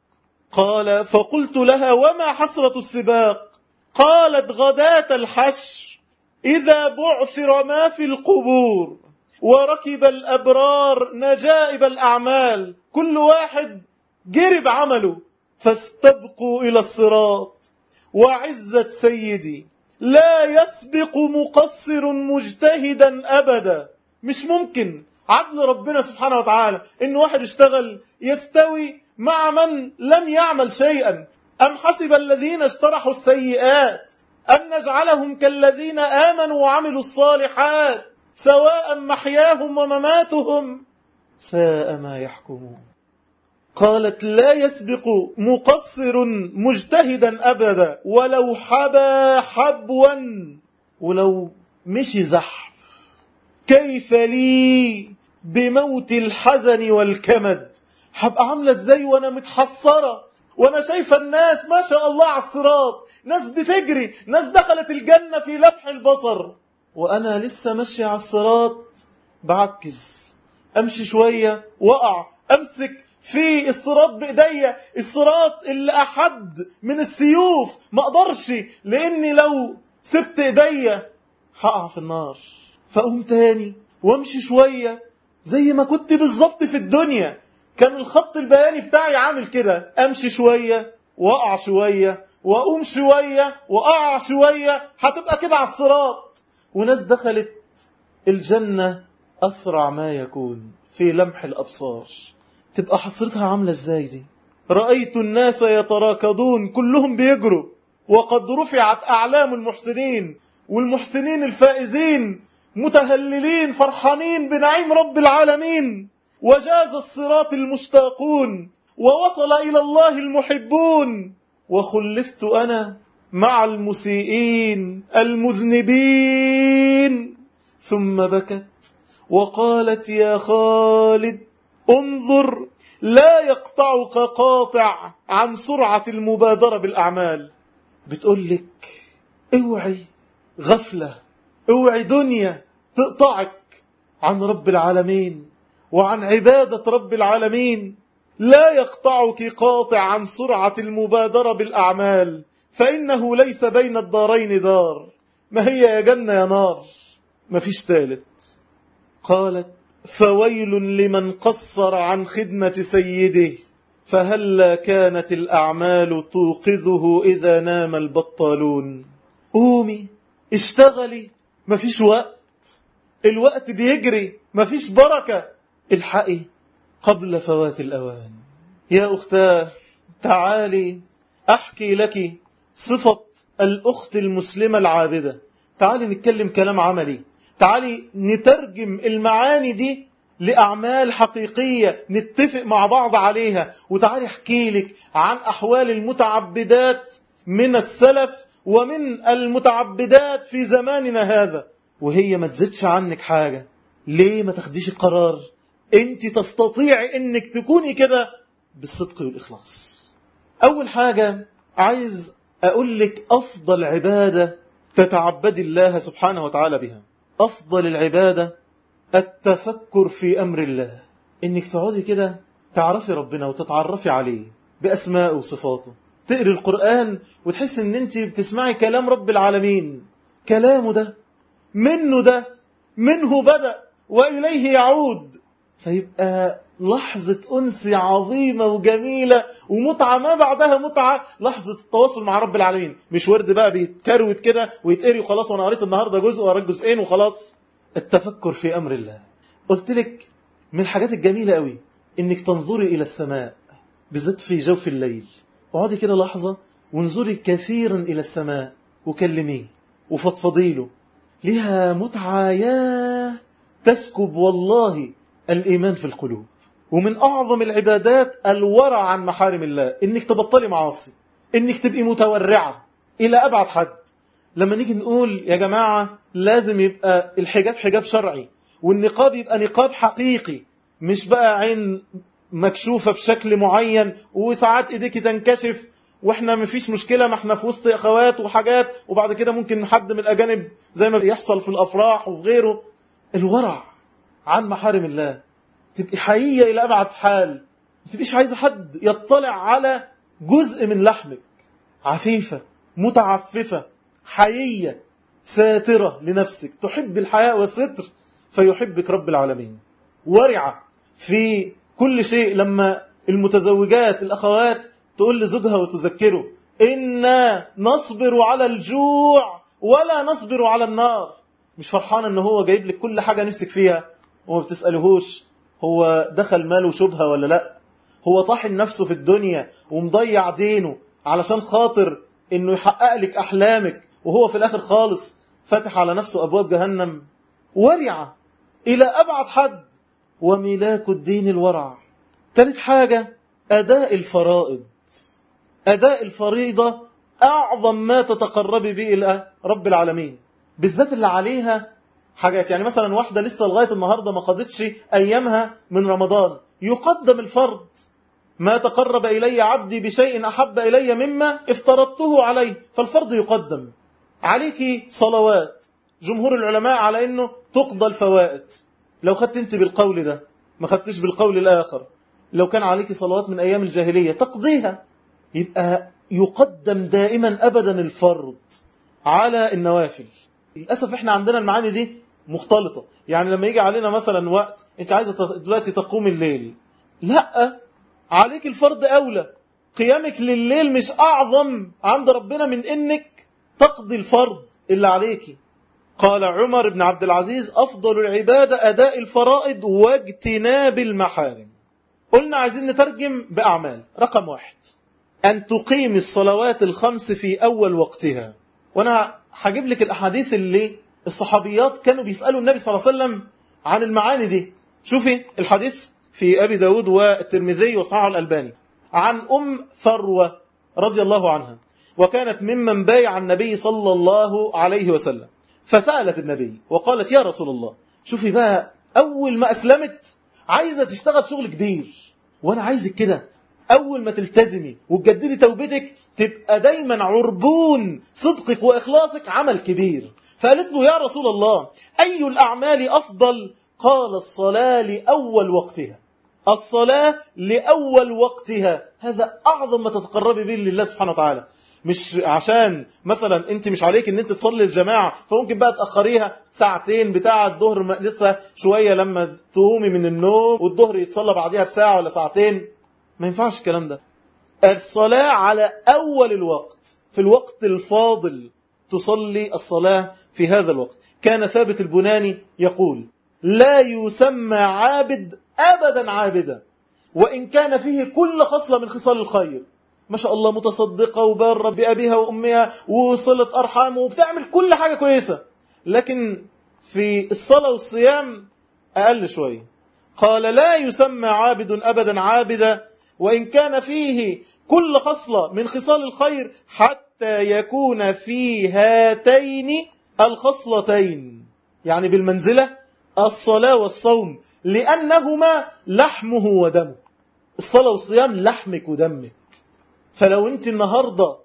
قال فقلت لها وما حسرة السباق؟ قالت غداة الحشر إذا بعثر ما في القبور وركب الأبرار نجائب الأعمال كل واحد جرب عمله فاستبقوا إلى الصراط. وعزة سيدي لا يسبق مقصر مجتهدا أبدا. مش ممكن عدل ربنا سبحانه وتعالى إن واحد اشتغل يستوي مع من لم يعمل شيئا. أم حسب الذين اشترحوا السيئات؟ أن نجعلهم كالذين آمنوا وعملوا الصالحات سواء محياهم ومماتهم؟ ساء ما يحكمون. قالت لا يسبق مقصر مجتهدا أبدا. ولو حبى حبوا. ولو مشي زحف. كيف لي بموت الحزن والكمد؟ هبقى عاملة إزاي وأنا متحسرة وأنا شايفة الناس ما شاء الله على الصراط. ناس بتجري. ناس دخلت الجنة في لمح البصر. وأنا لسه ماشي على الصراط. بعكز أمشي شوية. وقع أمسك في الصراط بإيديا. الصراط اللي أحد من السيوف. ما أقدرش. لأني لو سبت إيديا هقع في النار. فأقوم تاني. وأمشي شوية. زي ما كنت بالظبط في الدنيا. كان الخط البياني بتاعي عامل كده. أمشي شوية وأقع شوية وأقوم شوية وأقع شوية. هتبقى كده على الصراط. وناس دخلت الجنة أسرع ما يكون في لمح الأبصار. تبقى حسرتها عاملة إزاي دي؟ رأيت الناس يتراكضون كلهم بيجروا. وقد رفعت أعلام المحسنين والمحسنين الفائزين متهللين فرحانين بنعيم رب العالمين. وجاز الصراط المشتاقون ووصل إلى الله المحبون وخلفت أنا مع المسيئين المذنبين. ثم بكت وقالت يا خالد انظر لا يقطعك قاطع عن سرعة المبادرة بالأعمال. بتقول لك اوعي غفلة اوعي دنيا تقطعك عن رب العالمين. وعن عبادة رب العالمين لا يقطعك قاطع عن سرعة المبادرة بالأعمال فإنه ليس بين الدارين دار. ما هي يا جنة يا نار؟ ما فيش ثالث. قالت فويل لمن قصر عن خدمة سيده فهلا كانت الأعمال توقظه إذا نام البطالون. قومي اشتغلي مفيش وقت. الوقت بيجري مفيش بركة. الحقي قبل فوات الأوان. يا أختاه تعالي أحكي لك صفة الأخت المسلمة العابدة. تعالي نتكلم كلام عملي. تعالي نترجم المعاني دي لأعمال حقيقية نتفق مع بعض عليها. وتعالي احكي لك عن أحوال المتعبدات من السلف ومن المتعبدات في زماننا هذا. وهي ما تزيدش عنك حاجة. ليه ما تاخديش القرار؟ انت تستطيعي انك تكوني كده بالصدق والإخلاص. أول حاجة عايز أقول لك أفضل عبادة تتعبد الله سبحانه وتعالى بها. أفضل العبادة التفكر في أمر الله. إنك تقعدي كده تعرفي ربنا وتتعرفي عليه بأسماء وصفاته. تقري القرآن وتحس إن أنت بتسمعي كلام رب العالمين. كلامه ده منه ده منه بدأ وإليه يعود. فيبقى لحظة أنس عظيمة وجميلة ومتعة ما بعدها متعة لحظة التواصل مع رب العالمين. مش ورد بقى بيتكروت كده ويتقري وخلاص وأنا قريت النهاردة جزء وقريت جزئين وخلاص. التفكر في أمر الله. قلت لك من الحاجات الجميلة قوي إنك تنظري إلى السماء بالذات في جوف الليل. اقعدي كده لحظة وانظري كثيرا إلى السماء وكلميه وفضفضي له لها متعة يا تسكب والله الإيمان في القلوب. ومن أعظم العبادات الورع عن محارم الله إنك تبطلي معاصي إنك تبقي متورعة إلى أبعد حد. لما نيجي نقول يا جماعة لازم يبقى الحجاب حجاب شرعي والنقاب يبقى نقاب حقيقي مش بقى عين مكشوفة بشكل معين وساعات ايديك تنكشف وإحنا مفيش مشكلة ما إحنا في وسط إخوات وحاجات وبعد كده ممكن حد من الأجانب زي ما بيحصل في الأفراح وفي غيره. الورع. عن محارم الله. تبقي حقيقية إلى أبعد حال. ما تبقيش عايزة حد يطلع على جزء من لحمك. عفيفة متعففة حيية ساترة لنفسك. تحب الحياء والستر فيحبك رب العالمين. ورعة في كل شيء. لما المتزوجات الأخوات تقول لزوجها وتذكره إنا نصبر على الجوع ولا نصبر على النار. مش فرحان إن هو جايب لك كل حاجة نفسك فيها. وما بتسألهوش هو دخل ماله شبهة ولا لأ؟ هو طاحن نفسه في الدنيا ومضيع دينه علشان خاطر إنه يحقق لك أحلامك وهو في الآخر خالص فتح على نفسه أبواب جهنم ورعة إلى أبعد حد. وملاك الدين الورع. ثالث حاجة أداء الفرائض. أداء الفريضة أعظم ما تتقربي به إلى رب العالمين. بالذات اللي عليها حاجات. يعني مثلا واحدة لسه لغاية النهاردة ما قضتش أيامها من رمضان. يقدم الفرض ما تقرب إلي عبدي بشيء أحب إلي مما افترضته عليه. فالفرض يقدم. عليك صلوات. جمهور العلماء على أنه تقضى الفوائد. لو خدت أنت بالقول ده ما خدتش بالقول الآخر. لو كان عليك صلوات من أيام الجاهلية تقضيها. يبقى يقدم دائما أبدا الفرض على النوافل. للأسف إحنا عندنا المعاني دي مختلطة. يعني لما يجي علينا مثلا وقت أنت عايزة دلوقتي تقوم الليل. لأ عليك الفرض أولى. قيامك لليل مش أعظم عند ربنا من إنك تقضي الفرض اللي عليك. قال عمر بن عبد العزيز أفضل العبادة أداء الفرائض واجتناب المحارم. قلنا عايزين نترجم بأعمال. رقم واحد أن تقيم الصلوات الخمس في أول وقتها. وأنا هجيب لك الأحاديث اللي الصحابيات كانوا بيسألوا النبي صلى الله عليه وسلم عن المعاني دي. شوفي الحديث في أبي داود والترمذي وصححه الألباني. عن أم فروة رضي الله عنها. وكانت ممن بايع النبي صلى الله عليه وسلم. فسألت النبي وقالت يا رسول الله شوفي بقى أول ما أسلمت عايزة تشتغل شغل كبير. وأنا عايزك كده. أول ما تلتزمي وتجددي توبتك تبقى دايما عربون صدقك وإخلاصك عمل كبير. فقالت له يا رسول الله أي الأعمال أفضل؟ قال الصلاة لأول وقتها. الصلاة لأول وقتها. هذا أعظم ما تتقربي به لله سبحانه وتعالى. مش عشان مثلا أنت مش عليك إن أنت تصلي الجماعة فممكن بقى تأخريها ساعتين بتاع الظهر لسه شوية لما تقومي من النوم والظهر يتصلى بعديها بساعة ولا ساعتين. ما ينفعش الكلام ده. الصلاة على أول الوقت في الوقت الفاضل. تصلي الصلاة في هذا الوقت. كان ثابت البناني يقول لا يسمى عابد أبدا عابدا وإن كان فيه كل خصلة من خصال الخير. ما شاء الله متصدقة وبارة بأبيها وأمها وصلة أرحام وبتعمل كل حاجة كويسة. لكن في الصلاة والصيام أقل شوية قال لا يسمى عابد أبدا عابدا وإن كان فيه كل خصلة من خصال الخير حتى يكون في هاتين الخصلتين. يعني بالمنزلة الصلاة والصوم لأنهما لحمه ودمه. الصلاة والصيام لحمك ودمك. فلو أنت النهاردة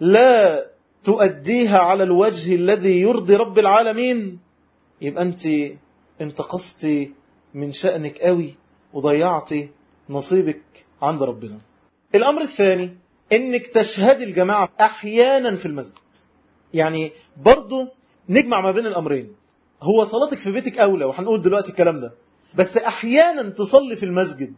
لا تؤديها على الوجه الذي يرضي رب العالمين يبقى أنت انتقصت من شأنك قوي وضيعت نصيبك عند ربنا. الأمر الثاني أنك تشهد الجماعة أحيانا في المسجد. يعني برضو نجمع ما بين الأمرين. هو صلاتك في بيتك أولى وهنقول دلوقتي الكلام ده. بس أحيانا تصلي في المسجد.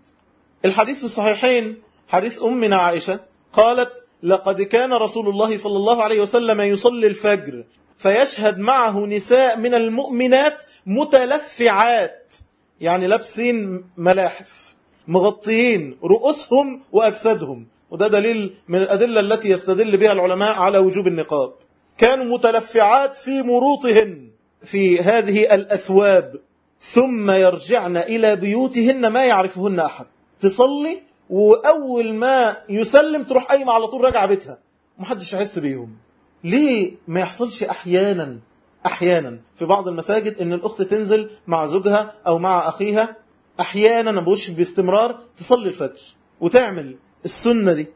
الحديث في الصحيحين حديث أمنا عائشة قالت لقد كان رسول الله صلى الله عليه وسلم يصلي الفجر فيشهد معه نساء من المؤمنات متلفعات. يعني لابسين ملاحف مغطيين رؤوسهم وأجسادهم. وده دليل من الأدلة التي يستدل بها العلماء على وجوب النقاب. كانوا متلفعات في مروطهن في هذه الأثواب ثم يرجعن إلى بيوتهن ما يعرفهن أحد. تصلي وأول ما يسلم تروح قايمة على طول راجعة بيتها. محدش يحس بيهم. ليه ما يحصلش أحيانا أحيانا في بعض المساجد إن الأخت تنزل مع زوجها أو مع أخيها؟ أحيانا بقولش باستمرار تصلي الفجر وتعمل السنة دي.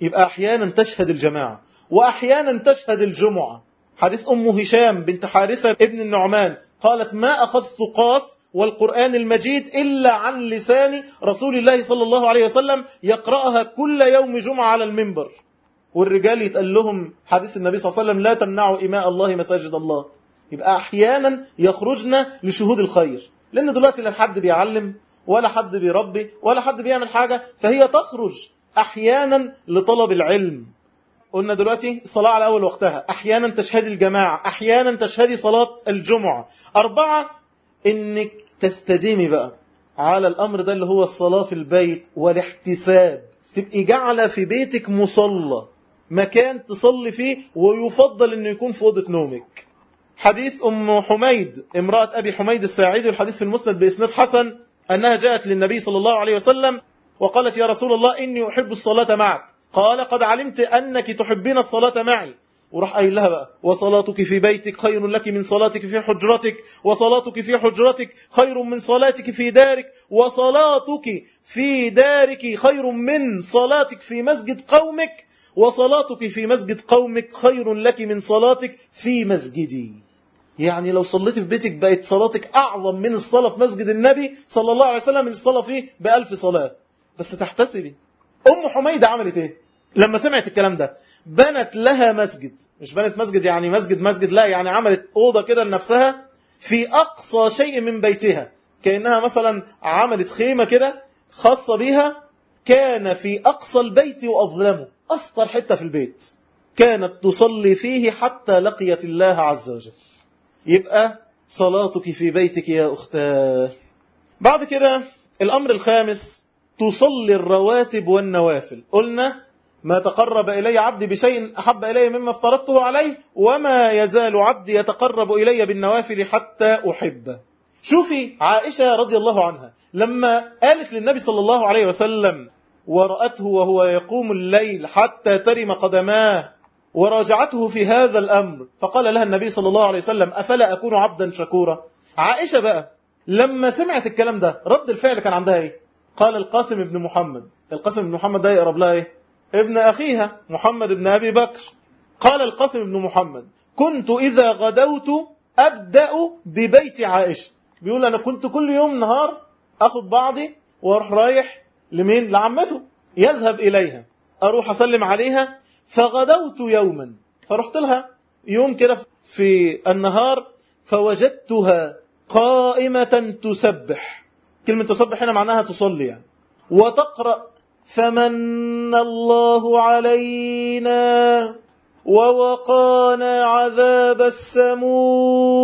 يبقى أحيانا تشهد الجماعة وأحيانا تشهد الجمعة. حديث أم هشام بنت حارثة ابن النعمان قالت ما أخذت قاف والقرآن المجيد إلا عن لسان رسول الله صلى الله عليه وسلم يقرأها كل يوم جمعة على المنبر. والرجال يتقال لهم حديث النبي صلى الله عليه وسلم لا تمنعوا إماء الله مساجد الله. يبقى أحيانا يخرجنا لشهود الخير. لأن دلوقتي لا حد بيعلم ولا حد بيربي ولا حد بيعمل حاجة فهي تخرج. أحيانا لطلب العلم. قلنا دلوقتي الصلاة على أول وقتها. أحيانا تشهدي الجماعة. أحيانا تشهدي صلاة الجمعة. أربعة إنك تستديمي بقى على الأمر ده اللي هو الصلاة في البيت والاحتساب. تبقي جعلة في بيتك مصلى. مكان تصلي فيه ويفضل أنه يكون في أوضة نومك. حديث أم حميد امرأة أبي حميد الساعدي والحديث في المسند بإسناد حسن أنها جاءت للنبي صلى الله عليه وسلم وقالت يا رسول الله إني أحب الصلاة معك. قال قد علمت أنك تحبين الصلاة معي. وراح قايل لها بقى وصلاتك في بيتك خير لك من صلاتك في حجرتك وصلاتك في حجرتك خير من صلاتك في دارك وصلاتك في دارك خير من صلاتك في مسجد قومك وصلاتك في مسجد قومك خير لك من صلاتك في مسجدي. يعني لو صليت في بيتك بقت صلاتك أعظم من الصلاة في مسجد النبي صلى الله عليه وسلم من الصلاة فيه بألف صلاة. بس تحتسبي. أم حميدة عملت إيه؟ لما سمعت الكلام ده بنت لها مسجد. مش بنت مسجد يعني مسجد مسجد لا يعني عملت أوضة كده لنفسها في أقصى شيء من بيتها. كأنها مثلا عملت خيمة كده خاصة بيها كان في أقصى البيت وأظلمه. أسطر حتة في البيت. كانت تصلي فيه حتى لقيت الله عز وجل. يبقى صلاتك في بيتك يا أختاه. بعد كده الأمر الخامس تصلي الرواتب والنوافل. قلنا ما تقرب إلي عبدي بشيء أحب إلي مما افترضته عليه وما يزال عبدي يتقرب إلي بالنوافل حتى أحبه شوفي عائشة رضي الله عنها. لما قالت للنبي صلى الله عليه وسلم ورأته وهو يقوم الليل حتى ترم قدماه وراجعته في هذا الأمر فقال لها النبي صلى الله عليه وسلم أفلا أكون عبدا شكورا؟ عائشة بقى لما سمعت الكلام ده رد الفعل كان عندها إيه؟ قال القاسم بن محمد. القاسم بن محمد ده يقرب لها إيه؟ ابن أخيها محمد بن أبي بكر. قال القاسم بن محمد كنت إذا غدوت أبدأ ببيت عائشة. بيقول أنا كنت كل يوم نهار أخذ بعضي وأروح رايح لمين؟ لعمته. يذهب إليها. أروح أسلم عليها. فغدوت يوما. فرحت لها يوم كده في النهار فوجدتها قائمة تسبح. كلمة تسبح هنا معناها تصلي يعني. وتقرأ فمن الله علينا ووقانا عذاب السموم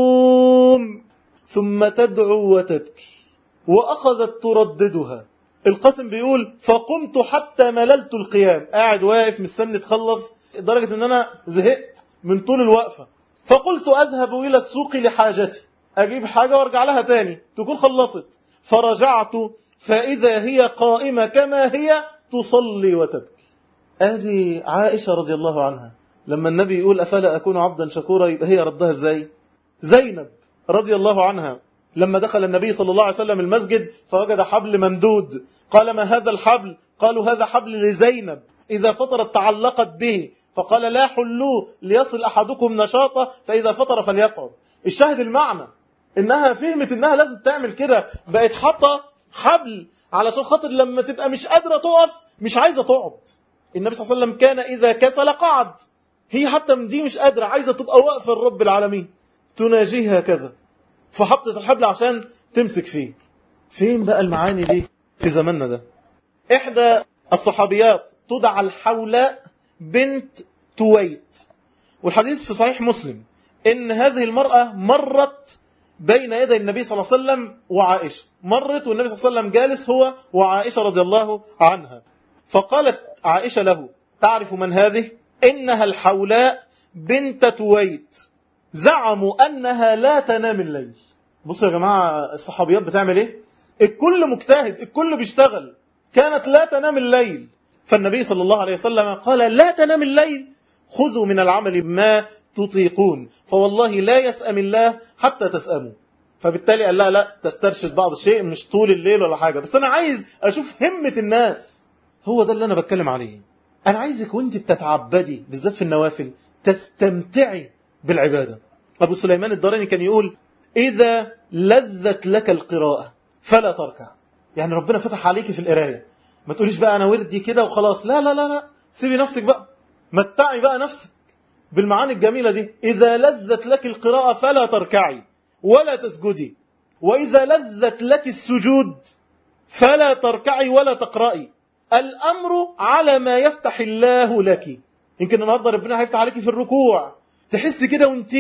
ثم تدعو وتبكي. وأخذت ترددها. القاسم بيقول فقمت حتى مللت القيام. قاعد واقف مستني تخلص لدرجة إن أنا زهقت من طول الوقفة. فقلت أذهب إلى السوق لحاجتي. أجيب حاجة وأرجع لها تاني. تكون خلصت. فرجعت فإذا هي قائمة كما هي تصلي وتبكي. هذه عائشة رضي الله عنها لما النبي يقول أفلا أكون عبدا شكورا يبقى هي ردها إزاي؟ زينب رضي الله عنها لما دخل النبي صلى الله عليه وسلم المسجد فوجد حبل ممدود. قال ما هذا الحبل؟ قالوا هذا حبل لزينب. إذا فطرت تعلقت به فقال لا حلوة ليصل أحدكم نشاطه فإذا فطر فليقعد الشاهد المعنى إنها فهمت إنها لازم تعمل كده بقت حاطة حبل علشان خاطر لما تبقى مش قادرة تقف مش عايزة تقعد. النبي صلى الله عليه وسلم كان إذا كسل قعد. هي حتى من دي مش قادرة عايزة تبقى واقفة الرب العالمين. تناجيه هكذا فحطت الحبل عشان تمسك فيه. فين بقى المعاني دي في زماننا ده؟ إحدى الصحابيات تدعى الحولاء بنت تويت. والحديث في صحيح مسلم إن هذه المرأة مرت بين يدي النبي صلى الله عليه وسلم وعائشة. مرت والنبي صلى الله عليه وسلم جالس هو وعائشة رضي الله عنها. فقالت عائشة له تعرف من هذه؟ إنها الحولاء بنت تويت. زعموا أنها لا تنام الليل. بصوا يا جماعة الصحابيات بتعمل إيه؟ الكل مجتهد الكل بيشتغل. كانت لا تنام الليل. فالنبي صلى الله عليه وسلم قال لا تنام الليل. خذوا من العمل ما تطيقون. فوالله لا يسأم الله حتى تسأموا. فبالتالي قال لا لا تسترشد بعض الشيء مش طول الليل ولا حاجة. بس أنا عايز أشوف همة الناس. هو ده اللي أنا بتكلم عليه. أنا عايزك وأنت بتتعبدي بالذات في النوافل تستمتعي بالعبادة. أبو سليمان الداراني كان يقول إذا لذت لك القراءة فلا تركع. يعني ربنا فتح عليك في القراية. ما تقوليش بقى أنا وردي كده وخلاص. لا لا لا لا. سيبي نفسك بقى. متعي بقى نفسك. بالمعاني الجميلة دي إذا لذت لك القراءة فلا تركعي ولا تسجدي وإذا لذت لك السجود فلا تركعي ولا تقرأي. الأمر على ما يفتح الله لك. يمكن النهاردة ربنا هيفتح عليك في الركوع. تحس كده وانت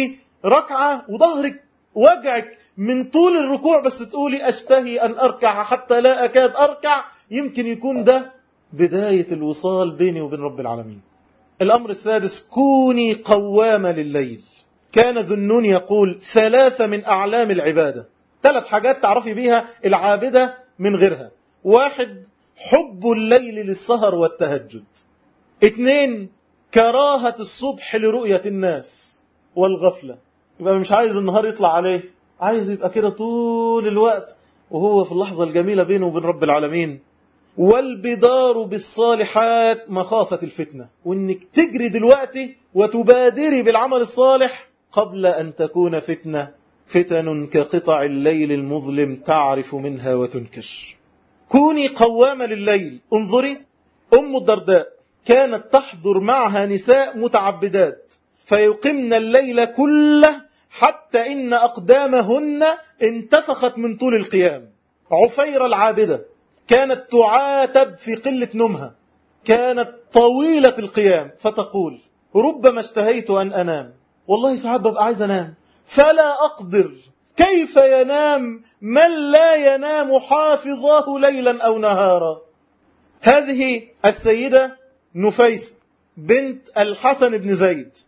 ركعة وظهرك وجعك من طول الركوع بس تقولي أشتهي أن أركع حتى لا أكاد أركع. يمكن يكون ده بداية الوصال بيني وبين رب العالمين. الأمر السادس كوني قوامة لليل. كان ذنون يقول ثلاثة من أعلام العبادة. ثلاث حاجات تعرفي بيها العابدة من غيرها. واحد حب الليل للسهر والتهجد. اثنين كراهة الصبح لرؤية الناس والغفلة. يبقى مش عايز النهار يطلع عليه عايز يبقى كده طول الوقت. وهو في اللحظة الجميلة بينه وبين رب العالمين. والبدار بالصالحات مخافة الفتنة. وإنك تجري دلوقتي وتبادري بالعمل الصالح قبل أن تكون فتنة. فتن كقطع الليل المظلم تعرف منها وتنكش. كوني قوامة لليل. انظري أم الدرداء كانت تحضر معها نساء متعبدات فيقمن الليل كله حتى إن أقدامهن انتفخت من طول القيام. عفير العابدة. كانت تعاتب في قلة نومها. كانت طويلة القيام. فتقول ربما اشتهيت أن أنام. والله ساعات ببقى عايز أنام. فلا أقدر. كيف ينام؟ من لا ينام حافظاه ليلا أو نهارا؟ هذه السيدة نفيس بنت الحسن بن زيد.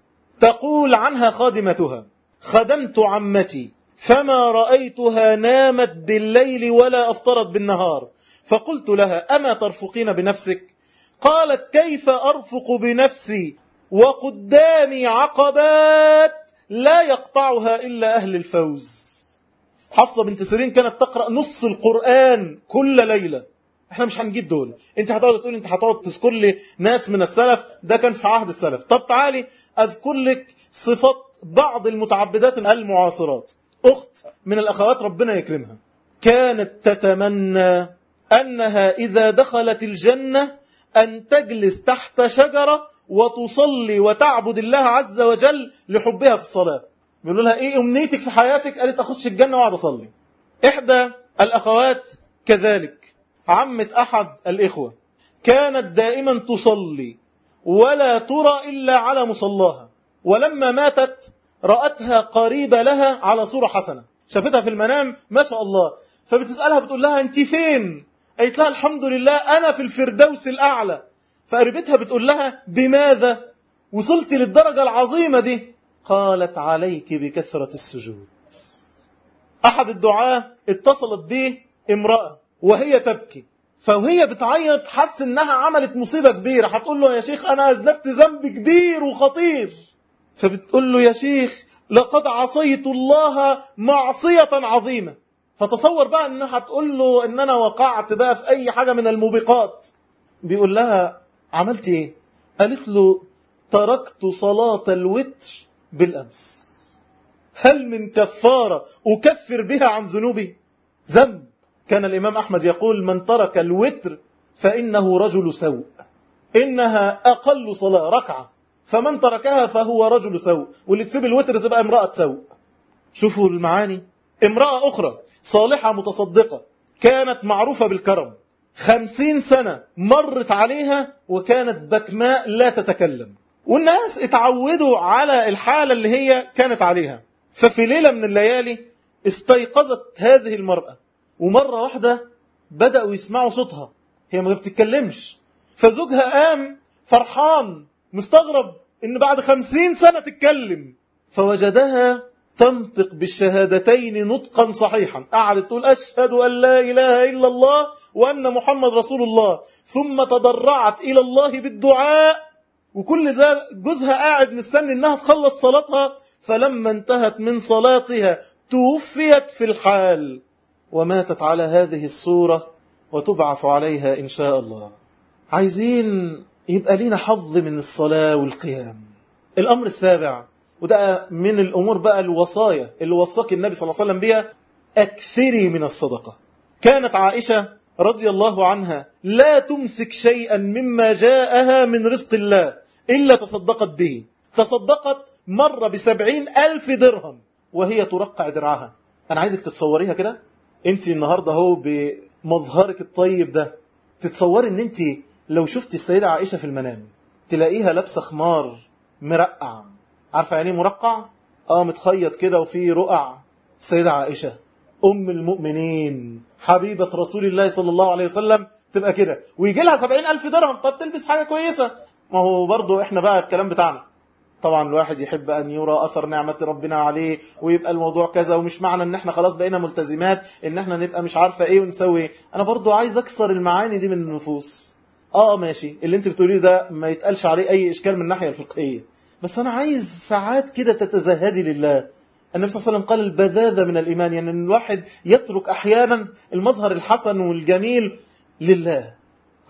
تقول عنها خادمتها خدمت عمتي فما رأيتها نامت بالليل ولا أفطرت بالنهار. فقلت لها أما ترفقين بنفسك؟ قالت كيف أرفق بنفسي وقدامي عقبات لا يقطعها إلا أهل الفوز؟ حفصة بنت سيرين كانت تقرأ نص القرآن كل ليلة. إحنا مش هنجيب دول. أنت هتقعد تقول أنت هتقعد تذكر لي ناس من السلف؟ ده كان في عهد السلف. طب تعالي أذكر لك صفات بعض المتعبدات المعاصرات. أخت من الأخوات ربنا يكرمها. كانت تتمنى أنها إذا دخلت الجنة أن تجلس تحت شجرة وتصلي وتعبد الله عز وجل لحبها في الصلاة. بيقولوا لها إيه أمنيتك في حياتك؟ قالت أخش الجنة وأقعد أصلي. إحدى الأخوات كذلك عمة أحد الإخوة كانت دائما تصلي ولا ترى إلا على مصلاها. ولما ماتت رأتها قريبة لها على صورة حسنة. شافتها في المنام؟ ما شاء الله. فبتسألها بتقول لها أنت فين؟ قالت لها الحمد لله أنا في الفردوس الأعلى. فقريبتها بتقول لها بماذا؟ وصلت للدرجة العظيمة دي. قالت عليك بكثرة السجود. أحد الدعاة اتصلت به امرأة وهي تبكي. فوهي بتعيط حس إنها عملت مصيبة كبيرة. هتقول له يا شيخ أنا أذنبت ذنب كبير وخطير. فبتقول له يا شيخ لقد عصيت الله معصية عظيمة. فتصور بقى إنها هتقول له إن أنا وقعت بقى في أي حاجة من الموبقات. بيقول لها عملت إيه؟ قالت له تركت صلاة الوتر بالأمس. هل من كفارة أكفر بها عن ذنوبي؟ ذنب. كان الإمام أحمد يقول من ترك الوتر فإنه رجل سوء. إنها أقل صلاة ركعة. فمن تركها فهو رجل سوء. واللي تسيب الوتر تبقى امرأة سوء. شوفوا المعاني. امرأة أخرى صالحة متصدقة كانت معروفة بالكرم خمسين سنة مرت عليها وكانت بكماء لا تتكلم. والناس اتعودوا على الحالة اللي هي كانت عليها. ففي ليلة من الليالي استيقظت هذه المرأة ومرة واحدة بدأوا يسمعوا صوتها. هي ما بتتكلمش. فزوجها قام فرحان مستغرب إن بعد خمسين سنة تتكلم. فوجدها تنطق بالشهادتين نطقا صحيحا. قعدت تقول أشهد أن لا إله إلا الله وأن محمد رسول الله. ثم تضرعت إلى الله بالدعاء. وكل ده جوزها قاعد مستني إنها تخلص صلاتها. فلما انتهت من صلاتها توفيت في الحال. وماتت على هذه الصورة وتبعث عليها إن شاء الله. عايزين يبقى لينا حظ من الصلاة والقيام. الأمر السابع. وده من الأمور بقى الوصايا اللي وصاك النبي صلى الله عليه وسلم بها أكثري من الصدقة. كانت عائشة رضي الله عنها لا تمسك شيئا مما جاءها من رزق الله إلا تصدقت به. تصدقت مرة بسبعين ألف درهم. وهي ترقع درعها. أنا عايزك تتصوريها كده. أنت النهاردة هو بمظهرك الطيب ده. تتصوري أن أنت لو شفت السيدة عائشة في المنام تلاقيها لابسة خمار مرقع. عارفة يعني مرقع؟ آه متخيط كده وفي رقع السيدة عائشة. أم المؤمنين. حبيبة رسول الله صلى الله عليه وسلم تبقى كده. ويجي لها سبعين ألف درهم. طب تلبس حاجة كويسة. ما هو برضو إحنا بقى الكلام بتاعنا. طبعا الواحد يحب أن يرى أثر نعمة ربنا عليه ويبقى الموضوع كذا ومش معنى إن إحنا خلاص بقينا ملتزمات إن إحنا نبقى مش عارفة إيه ونسوي. إيه أنا برضو عايز أكسر المعاني دي من النفوس. آه ماشي. اللي أنت بتقوليه ده ما يتقالش عليه أي إشكال من الناحية الفقهية. بس أنا عايز ساعات كده تتزهدي لله. النبي صلى الله عليه وسلم قال البذاذة من الإيمان يعني أن الواحد يترك أحيانا المظهر الحسن والجميل لله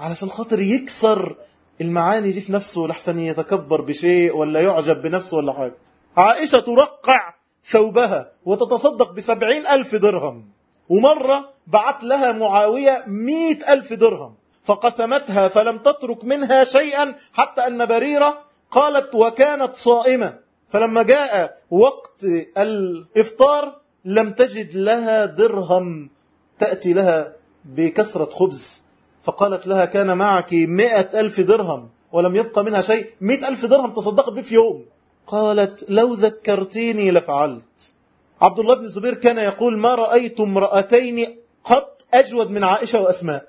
علشان خاطر يكسر المعاني دي في نفسه لحسن يتكبر بشيء ولا يعجب بنفسه ولا حاجة. عائشة ترقع ثوبها وتتصدق بسبعين ألف درهم ومرة بعت لها معاوية مئة ألف درهم فقسمتها فلم تترك منها شيئا حتى أن بريرة قالت وكانت صائمة. فلما جاء وقت الإفطار لم تجد لها درهم تأتي لها بكسرة خبز. فقالت لها كان معك مئة ألف درهم ولم يبقى منها شيء. مئة ألف درهم تصدقت به في يوم. قالت لو ذكرتيني لفعلت. عبد الله بن الزبير كان يقول ما رأيت امرأتين قط أجود من عائشة وأسماء.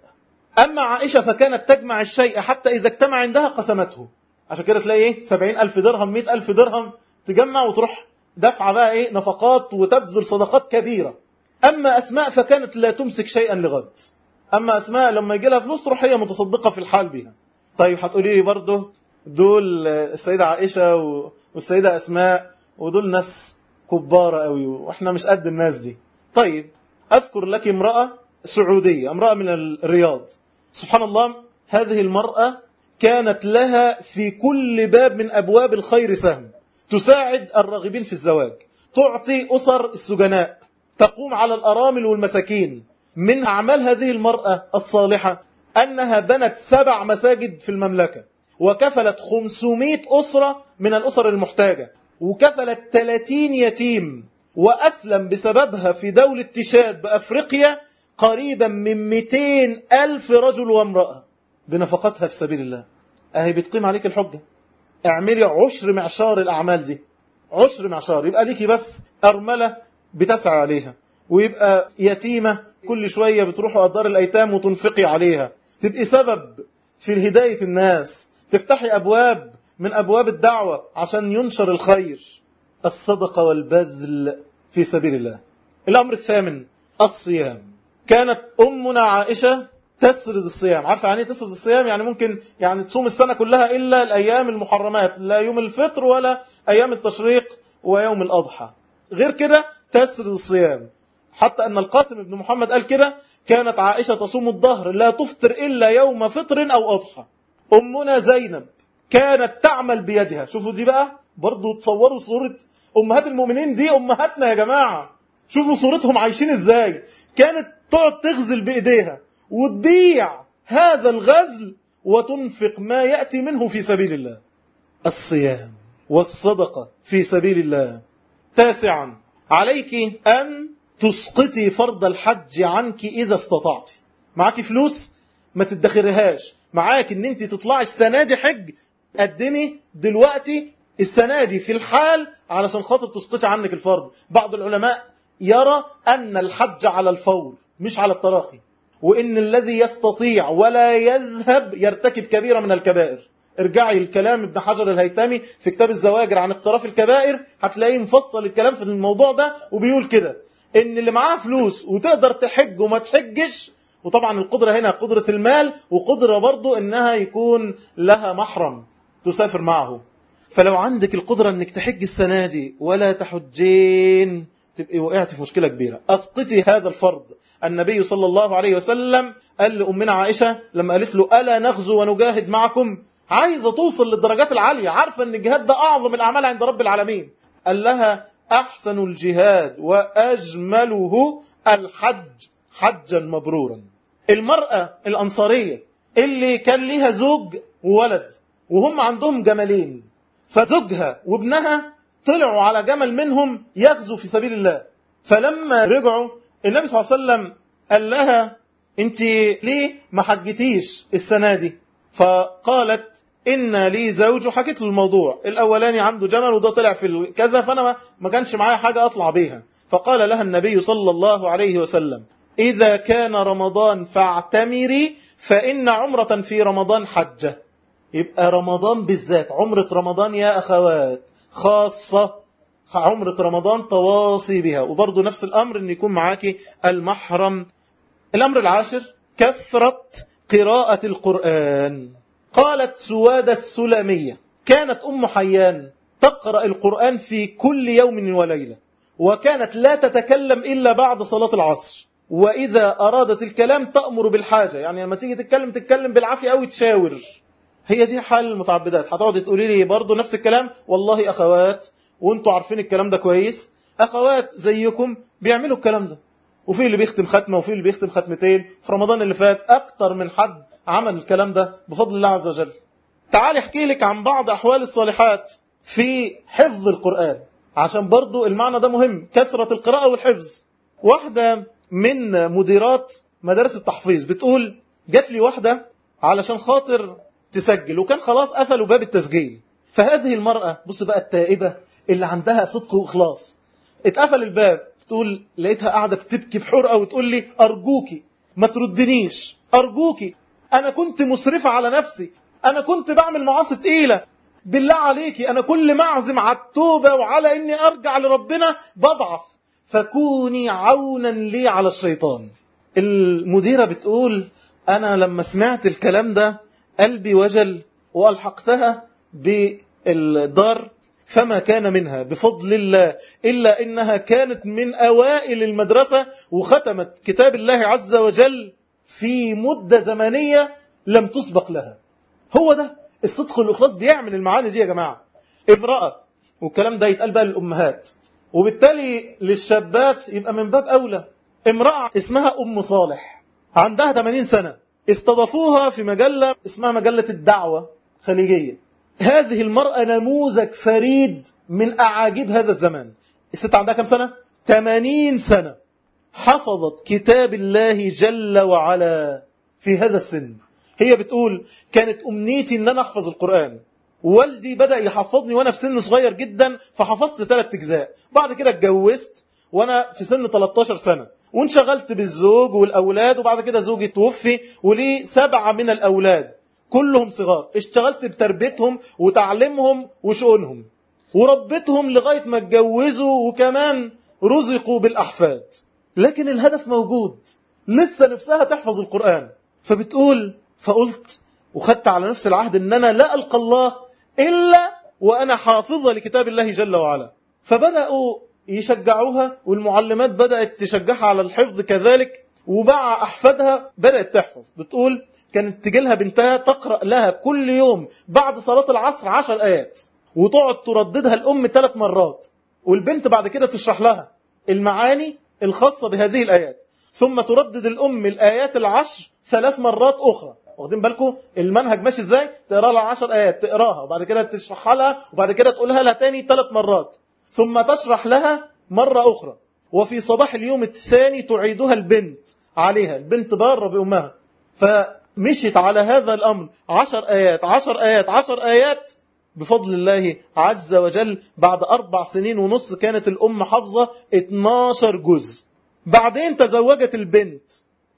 أما عائشة فكانت تجمع الشيء حتى إذا اجتمع عندها قسمته. عشان كده تلاقي إيه؟ سبعين ألف درهم مئة ألف درهم تجمع وتروح دفع بقى إيه؟ نفقات وتبذل صدقات كبيرة. أما أسماء فكانت لا تمسك شيئا لغد. أما أسماء لما يجي لها فلوس تروح هي متصدقة في الحال بها طيب هتقولي لي برضه دول السيدة عائشة والسيدة أسماء ودول ناس كبارة قوي وإحنا مش قد الناس دي. طيب أذكر لك امرأة سعودية امرأة من الرياض. سبحان الله هذه المرأة كانت لها في كل باب من أبواب الخير سهم. تساعد الراغبين في الزواج. تعطي أسر السجناء. تقوم على الأرامل والمساكين. من أعمال هذه المرأة الصالحة أنها بنت سبع مساجد في المملكة. وكفلت 500 أسرة من الأسر المحتاجة. وكفلت 30 يتيم. وأسلم بسببها في دولة تشاد بأفريقيا قريبا من 200 ألف رجل وامرأة. بنفقتها في سبيل الله. أهي بتقيم عليك الحجة. اعملي عشر معشار الأعمال دي. عشر معشار. يبقى ليكي بس أرملة بتسعى عليها. ويبقى يتيمة كل شوية بتروحوا أدار الأيتام وتنفقي عليها. تبقي سبب في هداية الناس. تفتحي أبواب من أبواب الدعوة عشان ينشر الخير. الصدقة والبذل في سبيل الله. الأمر الثامن الصيام. كانت أمنا عائشة تسرد الصيام. عارفة يعني تسرد الصيام؟ يعني ممكن يعني تصوم السنة كلها إلا الأيام المحرمات لا يوم الفطر ولا أيام التشريق ويوم الأضحى. غير كده تسرد الصيام. حتى أن القاسم بن محمد قال كده كانت عائشة تصوم الظهر لا تفطر إلا يوم فطر أو أضحى. أمنا زينب كانت تعمل بيدها. شوفوا دي بقى برضو تصوروا صورة أمهات المؤمنين دي أمهاتنا يا جماعة. شوفوا صورتهم عايشين إزاي. كانت تقعد تغزل بإيديها. وتبيع هذا الغزل وتنفق ما يأتي منه في سبيل الله. الصيام والصدقة في سبيل الله. تاسعا عليك أن تسقطي فرض الحج عنك إذا استطعت. معك فلوس؟ ما تدخرهاش. معاك إن أنت تطلعي السنة دي حج. قدمي دلوقتي السنة دي في الحال علشان خاطر تسقطي عنك الفرض. بعض العلماء يرى أن الحج على الفور مش على التراخي. وإن الذي يستطيع ولا يذهب يرتكب كبيرة من الكبائر. ارجعي الكلام ابن حجر الهيتمي في كتاب الزواجر عن اقتراف الكبائر هتلاقيه مفصل الكلام في الموضوع ده وبيقول كده إن اللي معاه فلوس وتقدر تحج وما تحجش وطبعا القدرة هنا قدرة المال وقدرة برضو إنها يكون لها محرم تسافر معه. فلو عندك القدرة إنك تحج السنة دي ولا تحجين تبقي وقعت في مشكلة كبيرة. أسقطي هذا الفرض النبي صلى الله عليه وسلم قال لأمنا عائشة لما قالت له ألا نغزو ونجاهد معكم؟ عايزة توصل للدرجات العالية. عارفة أن الجهاد ده أعظم الأعمال عند رب العالمين. قال لها أحسن الجهاد وأجمله الحج حجا مبرورا. المرأة الأنصارية اللي كان ليها زوج وولد وهم عندهم جملين فزوجها وابنها طلعوا على جمل منهم يغزو في سبيل الله. فلما رجعوا النبي صلى الله عليه وسلم قال لها أنت ليه ما حجتيش السنة دي؟ فقالت إن لي زوج وحكيت له الموضوع. الأولاني عنده جمل وده طلع في كذا فأنا ما كانش معايا حاجة أطلع بيها. فقال لها النبي صلى الله عليه وسلم إذا كان رمضان فاعتمري فإن عمرة في رمضان حجة. يبقى رمضان بالذات عمرة رمضان يا أخوات. خاصة عمرة رمضان تواصي بها. وبرضه نفس الأمر أن يكون معاك المحرم. الأمر العاشر كثرة قراءة القرآن. قالت سوادة السلامية كانت أم حيان تقرأ القرآن في كل يوم وليلة وكانت لا تتكلم إلا بعد صلاة العصر. وإذا أرادت الكلام تأمر بالحاجة. يعني لما تيجي تتكلم تتكلم بالعافية أو تشاور. هي دي حال المتعبدات. هتقعد تقولي لي برضه نفس الكلام؟ والله أخوات وأنتوا عارفين الكلام ده كويس. أخوات زيكم بيعملوا الكلام ده. وفي اللي بيختم ختمة وفي اللي بيختم ختمتين. في رمضان اللي فات أكتر من حد عمل الكلام ده بفضل الله عز وجل. تعالي احكي لك عن بعض أحوال الصالحات في حفظ القرآن. عشان برضو المعنى ده مهم. كثرة القراءة والحفظ. واحدة من مديرات مدارس التحفيظ بتقول جات لي واحدة علشان خاطر تسجل وكان خلاص قفلوا باب التسجيل. فهذه المرأة بص بقى التائبة اللي عندها صدق وإخلاص. اتقفل الباب تقول لقيتها قاعدة بتبكي بحرقة وتقول لي أرجوكي ما تردنيش أرجوكي أنا كنت مسرفة على نفسي أنا كنت بعمل معاصي تقيلة. بالله عليكي أنا كل ما أعزم على التوبة وعلى إني أرجع لربنا بضعف. فكوني عونا لي على الشيطان. المديرة بتقول أنا لما سمعت الكلام ده قلبي وجل وألحقتها بالدار فما كان منها بفضل الله إلا إنها كانت من أوائل المدرسة وختمت كتاب الله عز وجل في مدة زمنية لم تسبق لها. هو ده الصدق والإخلاص بيعمل المعاني دي يا جماعة. امرأة والكلام ده يتقال بقى للأمهات. وبالتالي للشابات يبقى من باب أولى. امرأة اسمها أم صالح عندها 80 سنة. استضافوها في مجلة اسمها مجلة الدعوة خليجية. هذه المرأة نموذج فريد من أعاجيب هذا الزمان. الست عندها كم سنة؟ 80 سنة. حفظت كتاب الله جل وعلا في هذا السن. هي بتقول كانت أمنيتي أن أنا أحفظ القرآن. والدي بدأ يحفظني وأنا في سن صغير جدا فحفظت ثلاث أجزاء. بعد كده اتجوزت وأنا في سن 13 سنة. وانشغلت بالزوج والأولاد وبعد كده زوجي توفي ولي سبعة من الأولاد. كلهم صغار. اشتغلت بتربيتهم وتعليمهم وشؤونهم. وربيتهم لغاية ما اتجوزوا وكمان رزقوا بالأحفاد. لكن الهدف موجود. لسه نفسها تحفظ القرآن. فبتقول فقلت وخدت على نفس العهد إن أنا لا ألقى الله إلا وأنا حافظة لكتاب الله جل وعلا. فبدأوا يشجعوها والمعلمات بدأت تشجعها على الحفظ كذلك ومع أحفادها بدأت تحفظ. بتقول كانت تجي لها بنتها تقرأ لها كل يوم بعد صلاة العصر عشر آيات وتقعد ترددها الأم ثلاث مرات والبنت بعد كده تشرح لها المعاني الخاصة بهذه الآيات. ثم تردد الأم الآيات العشر ثلاث مرات أخرى. واخدين بالكم؟ المنهج ماشي إزاي؟ تقرأ لها 10 آيات تقراها وبعد كده تشرحها لها وبعد كده تقولها لها تاني ثلاث مرات. ثم تشرح لها مرة أخرى. وفي صباح اليوم الثاني تعيدها البنت عليها. البنت بارة بأمها. فمشيت على هذا الأمر. عشر آيات عشر آيات عشر آيات. بفضل الله عز وجل بعد أربع سنين ونص كانت الأم حافظة 12 جزء. بعدين تزوجت البنت.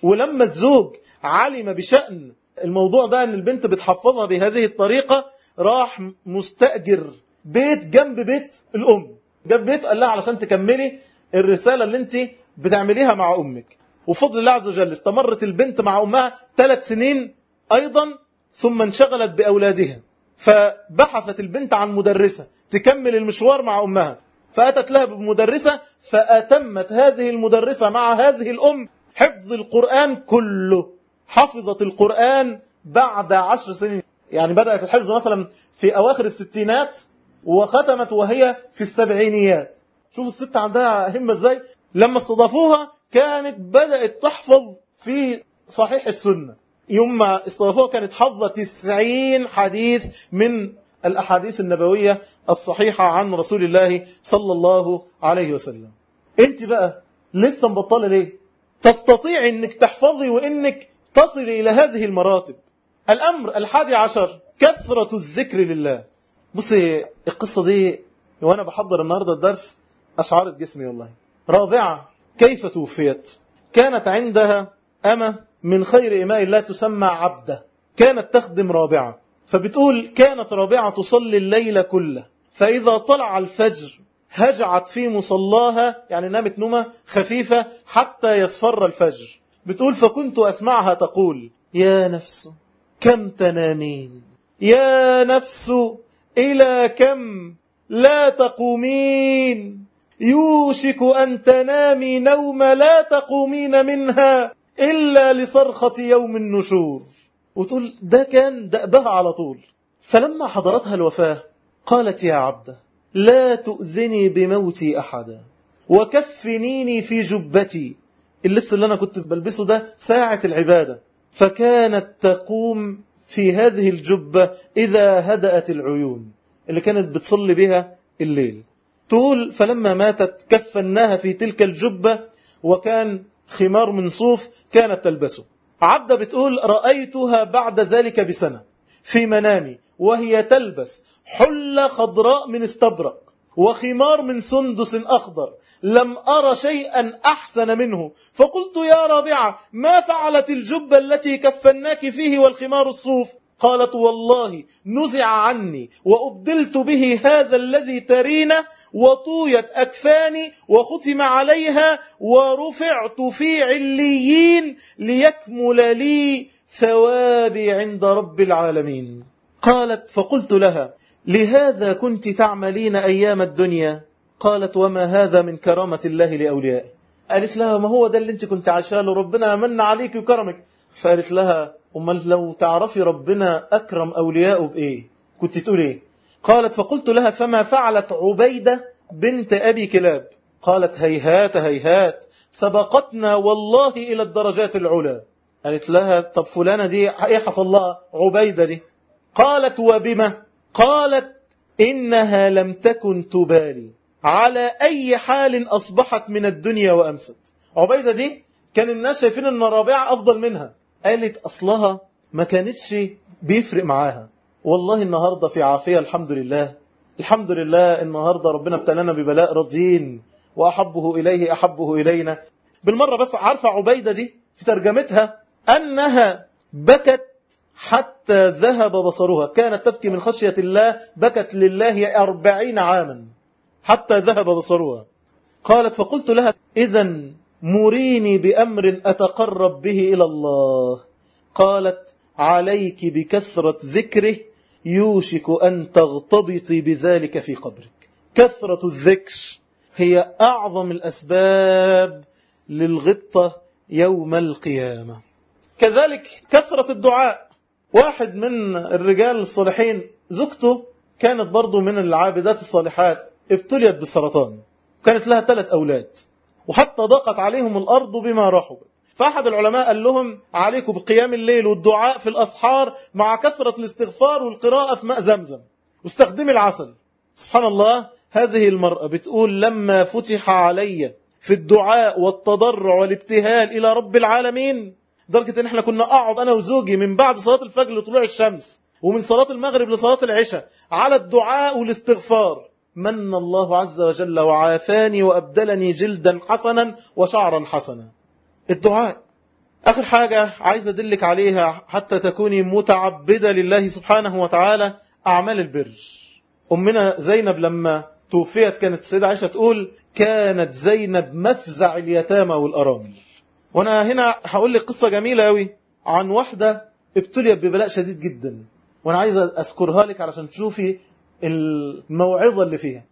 ولما الزوج علم بشأن الموضوع ده إن البنت بتحفظها بهذه الطريقة راح مستأجر بيت جنب بيت الأم. جنب بيت قال لها علشان تكملي الرسالة اللي انت بتعمليها مع أمك. وفضل الله عز وجل استمرت البنت مع أمها ثلاث سنين أيضا ثم انشغلت بأولادها. فبحثت البنت عن مدرسة تكمل المشوار مع أمها. فأتت لها بمدرسة فأتمت هذه المدرسة مع هذه الأم. حفظ القرآن كله حفظت القرآن بعد عشر سنين. يعني بدأت الحفظ مثلا في أواخر الستينات وختمت وهي في السبعينيات. شوف الست عندها همة إزاي. لما استضافوها كانت بدأت تحفظ في صحيح السنة. يوم ما استضافوها كانت حافظة 90 حديث من الأحاديث النبوية الصحيحة عن رسول الله صلى الله عليه وسلم. انت بقى لسه مبطلة ليه؟ تستطيع انك تحفظي وانك تصلي إلى هذه المراتب. الأمر الحادي عشر كثرة الذكر لله. بصي القصة دي وأنا بحضر النهاردة الدرس أشعرت جسمي والله. رابعة كيف توفيت؟ كانت عندها أمة من خير إماء الله تسمى عبدة. كانت تخدم رابعة. فبتقول كانت رابعة تصلي الليل كله. فإذا طلع الفجر هجعت في مصلاها يعني نامت نومة خفيفة حتى يصفر الفجر. بتقول فكنت أسمعها تقول يا نفس كم تنامين؟ يا نفس إلى كم لا تقومين؟ يوشك أن تنامي نوم لا تقومين منها إلا لصرخة يوم النشور. وتقول ده كان دأبها على طول. فلما حضرتها الوفاة قالت يا عبده لا تؤذني بموتي أحدا وكفنيني في جبتي. اللبس اللي أنا كنت بلبسه ده ساعة العبادة. فكانت تقوم في هذه الجبة إذا هدأت العيون اللي كانت بتصلي بها الليل. تقول فلما ماتت كفناها في تلك الجبة وكان خمار من صوف كانت تلبسه. عبدة بتقول رأيتها بعد ذلك بسنة في منامي وهي تلبس حلة خضراء من استبرق. وخمار من سندس أخضر لم أرى شيئا أحسن منه. فقلت يا رابعة ما فعلت الجبة التي كفناك فيه والخمار الصوف؟ قالت والله نزع عني وأبدلت به هذا الذي ترين وطويت أكفاني وختم عليها ورفعت في عليين ليكمل لي ثوابي عند رب العالمين. قالت فقلت لها لهذا كنت تعملين أيام الدنيا؟ قالت وما هذا من كرامة الله لأوليائه. قالت لها ما هو ده اللي انت كنت عشاله ربنا من عليك وكرمك. فقالت لها أمال لو تعرفي ربنا أكرم أولياءه بإيه؟ كنت تقول إيه؟ قالت فقلت لها فما فعلت عبيدة بنت أبي كلاب؟ قالت هيهات هيهات سبقتنا والله إلى الدرجات العلى. قالت لها طب فلانة دي إيه حصل لها عبيدة دي؟ قالت وبما؟ قالت إنها لم تكن تبالي. على أي حال أصبحت من الدنيا وأمست. عبيدة دي كان الناس شايفين أن رابعة أفضل منها. قالت أصلها ما كانتش بيفرق معاها. والله النهاردة في عافية الحمد لله. الحمد لله النهاردة ربنا ابتلانا ببلاء رضين وأحبه إليه أحبه إلينا. بالمرة بس عارفة عبيدة دي في ترجمتها أنها بكت حتى ذهب بصرها. كانت تبكي من خشية الله بكت لله أربعين عاما. حتى ذهب بصرها. قالت فقلت لها إذا مريني بأمر أتقرب به إلى الله. قالت عليك بكثرة ذكره يوشك أن تغتبطي بذلك في قبرك. كثرة الذكر هي أعظم الأسباب للغبطة يوم القيامة. كذلك كثرة الدعاء. واحد من الرجال الصالحين زوجته كانت برضو من العابدات الصالحات ابتليت بالسرطان كانت لها ثلاث أولاد وحتى ضاقت عليهم الأرض بما رحبت فأحد العلماء قال لهم عليكم بقيام الليل والدعاء في الأسحار مع كثرة الاستغفار والقراءة في ماء زمزم واستخدمي العسل. سبحان الله هذه المرأة بتقول لما فتح علي في الدعاء والتضرع والابتهال إلى رب العالمين درجة إن إحنا كنا أقعد أنا وزوجي من بعد صلاة الفجر لطلوع الشمس ومن صلاة المغرب لصلاة العشاء على الدعاء والاستغفار. من الله عز وجل وعافاني وأبدلني جلدا حسنا وشعرا حسنا. الدعاء. آخر حاجة عايز أدلك عليها حتى تكوني متعبدة لله سبحانه وتعالى أعمال البر. أمنا زينب لما توفيت كانت السيدة عائشة تقول كانت زينب مفزع اليتامى والأرامل. وأنا هنا هقول لك قصة جميلة أوي عن واحدة ابتليت ببلاء شديد جدا. وأنا عايز أذكرها لك علشان تشوفي الموعظة اللي فيها.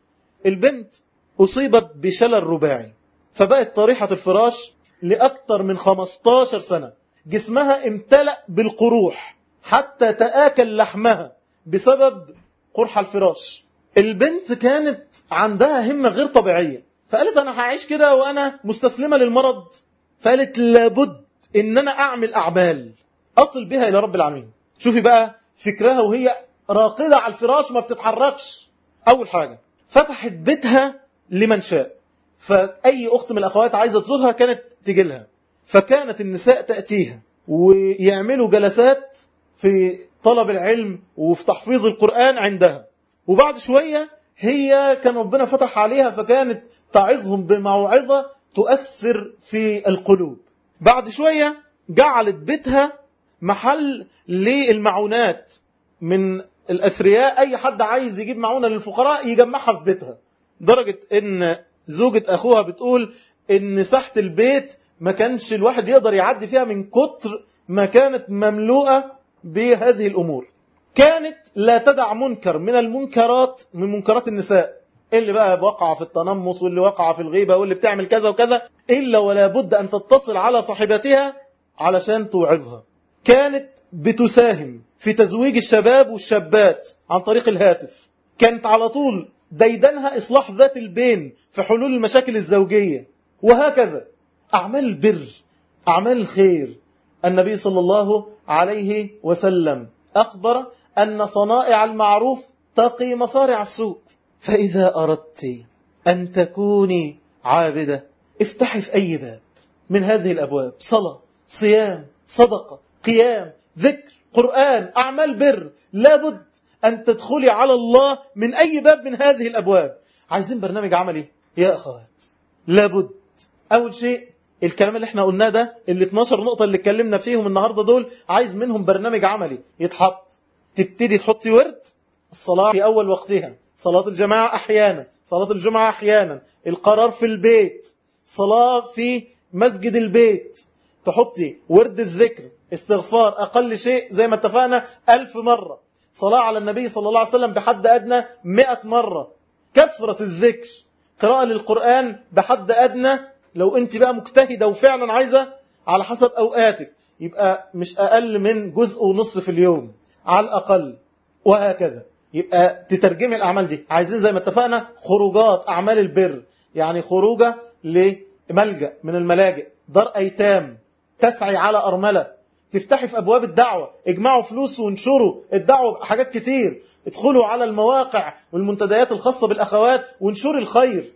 البنت أصيبت بشلل رباعي فبقت طريحة الفراش لأكثر من 15 سنة. جسمها امتلأ بالقروح حتى تآكل لحمها بسبب قرح الفراش. البنت كانت عندها همة غير طبيعية فقالت أنا هعيش كده وأنا مستسلمة للمرض. فقالت لابد إن أنا أعمل أعمال. أصل بها إلى رب العالمين. شوفي بقى فكرها وهي راقدة على الفراش ما بتتحركش. أول حاجة فتحت بيتها لمن شاء. فأي أخت من الأخوات عايزة تزورها كانت تجي لها. فكانت النساء تأتيها ويعملوا جلسات في طلب العلم وفي تحفيظ القرآن عندها. وبعد شوية هي كان ربنا فتح عليها فكانت تعظهم بموعظة تؤثر في القلوب. بعد شوية جعلت بيتها محل للمعونات من الأثرياء. أي حد عايز يجيب معونة للفقراء يجمعها في بيتها. درجة إن زوجة أخوها بتقول إن ساحة البيت ما كانش الواحد يقدر يعدي فيها من كتر ما كانت مملوءة بهذه الأمور. كانت لا تدع منكر من المنكرات من منكرات النساء. اللي بقى وقع في التنمص واللي وقع في الغيبة واللي بتعمل كذا وكذا إلا ولا بد أن تتصل على صاحبتها علشان توعظها. كانت بتساهم في تزويج الشباب والشابات عن طريق الهاتف. كانت على طول ديدنها إصلاح ذات البين في حلول المشاكل الزوجية. وهكذا. أعمال البر أعمال الخير النبي صلى الله عليه وسلم أخبر أن صنائع المعروف تقي مصارع السوء. فإذا أردت أن تكوني عابدة افتحي في أي باب من هذه الأبواب. صلاة صيام صدقة قيام ذكر قرآن أعمال بر. لابد أن تدخلي على الله من أي باب من هذه الأبواب. عايزين برنامج عملي؟ يا أخوات لابد. أول شيء الكلام اللي إحنا قلناه ده ال 12 نقطة اللي اتكلمنا فيهم النهاردة دول عايز منهم برنامج عملي يتحط. تبتدي تحطي ورد الصلاة في أول وقتها. صلاة الجماعة أحيانا صلاة الجمعة أحيانا. القرار في البيت صلاة في مسجد البيت. تحطي ورد الذكر استغفار أقل شيء زي ما اتفقنا ألف مرة. صلاة على النبي صلى الله عليه وسلم بحد أدنى مئة مرة. كثرة الذكر. قراءة للقرآن بحد أدنى. لو أنت بقى مجتهدة وفعلا عايزة على حسب أوقاتك. يبقى مش أقل من جزء ونص في اليوم. على الأقل. وهكذا. يبقى تترجمي الأعمال دي. عايزين زي ما اتفقنا خروجات أعمال البر. يعني خروجة لملجأ من الملاجئ. دار أيتام. تسعي على أرملة. تفتحي في أبواب الدعوة. اجمعوا فلوس وانشروا. الدعوة حاجات كتير. ادخلوا على المواقع والمنتديات الخاصة بالأخوات وانشروا الخير.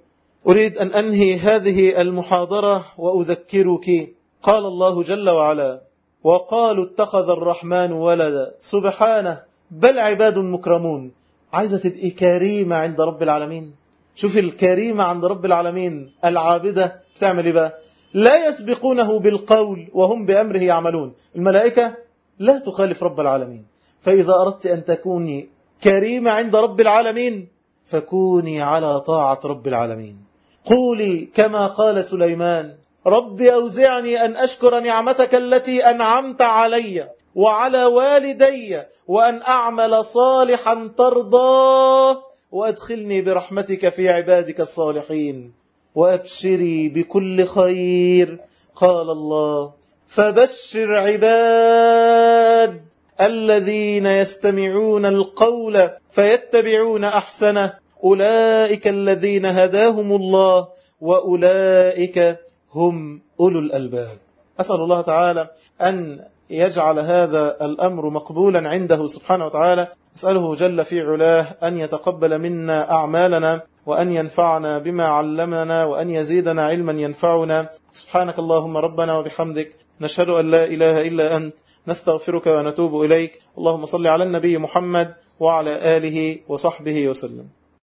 أريد أن أنهي هذه المحاضرة وأذكرك. قال الله جل وعلا وقالوا اتخذ الرحمن ولدا. سبحانه. بل عباد مكرمون. عايزة تبقي كريمة عند رب العالمين. شوف الكريمة عند رب العالمين. العابدة بتعمل إيه بقى؟ لا يسبقونه بالقول وهم بأمره يعملون. الملائكة لا تخالف رب العالمين. فإذا أردت أن تكوني كريمة عند رب العالمين فكوني على طاعة رب العالمين. قولي كما قال سليمان رب أوزعني أن أشكر نعمتك التي أنعمت علي. وعلى والدي وأن أعمل صالحا ترضاه وأدخلني برحمتك في عبادك الصالحين وأبشري بكل خير. قال الله فبشر عباد الذين يستمعون القول فيتبعون أحسنه. أولئك الذين هداهم الله وأولئك هم أولو الألباب. أسأل الله تعالى أن يجعل هذا الأمر مقبولا عنده سبحانه وتعالى. أسأله جل في علاه أن يتقبل منا أعمالنا وأن ينفعنا بما علمنا وأن يزيدنا علما ينفعنا. سبحانك اللهم ربنا وبحمدك. نشهد أن لا إله إلا أنت. نستغفرك ونتوب إليك. اللهم صل على النبي محمد وعلى آله وصحبه وسلم.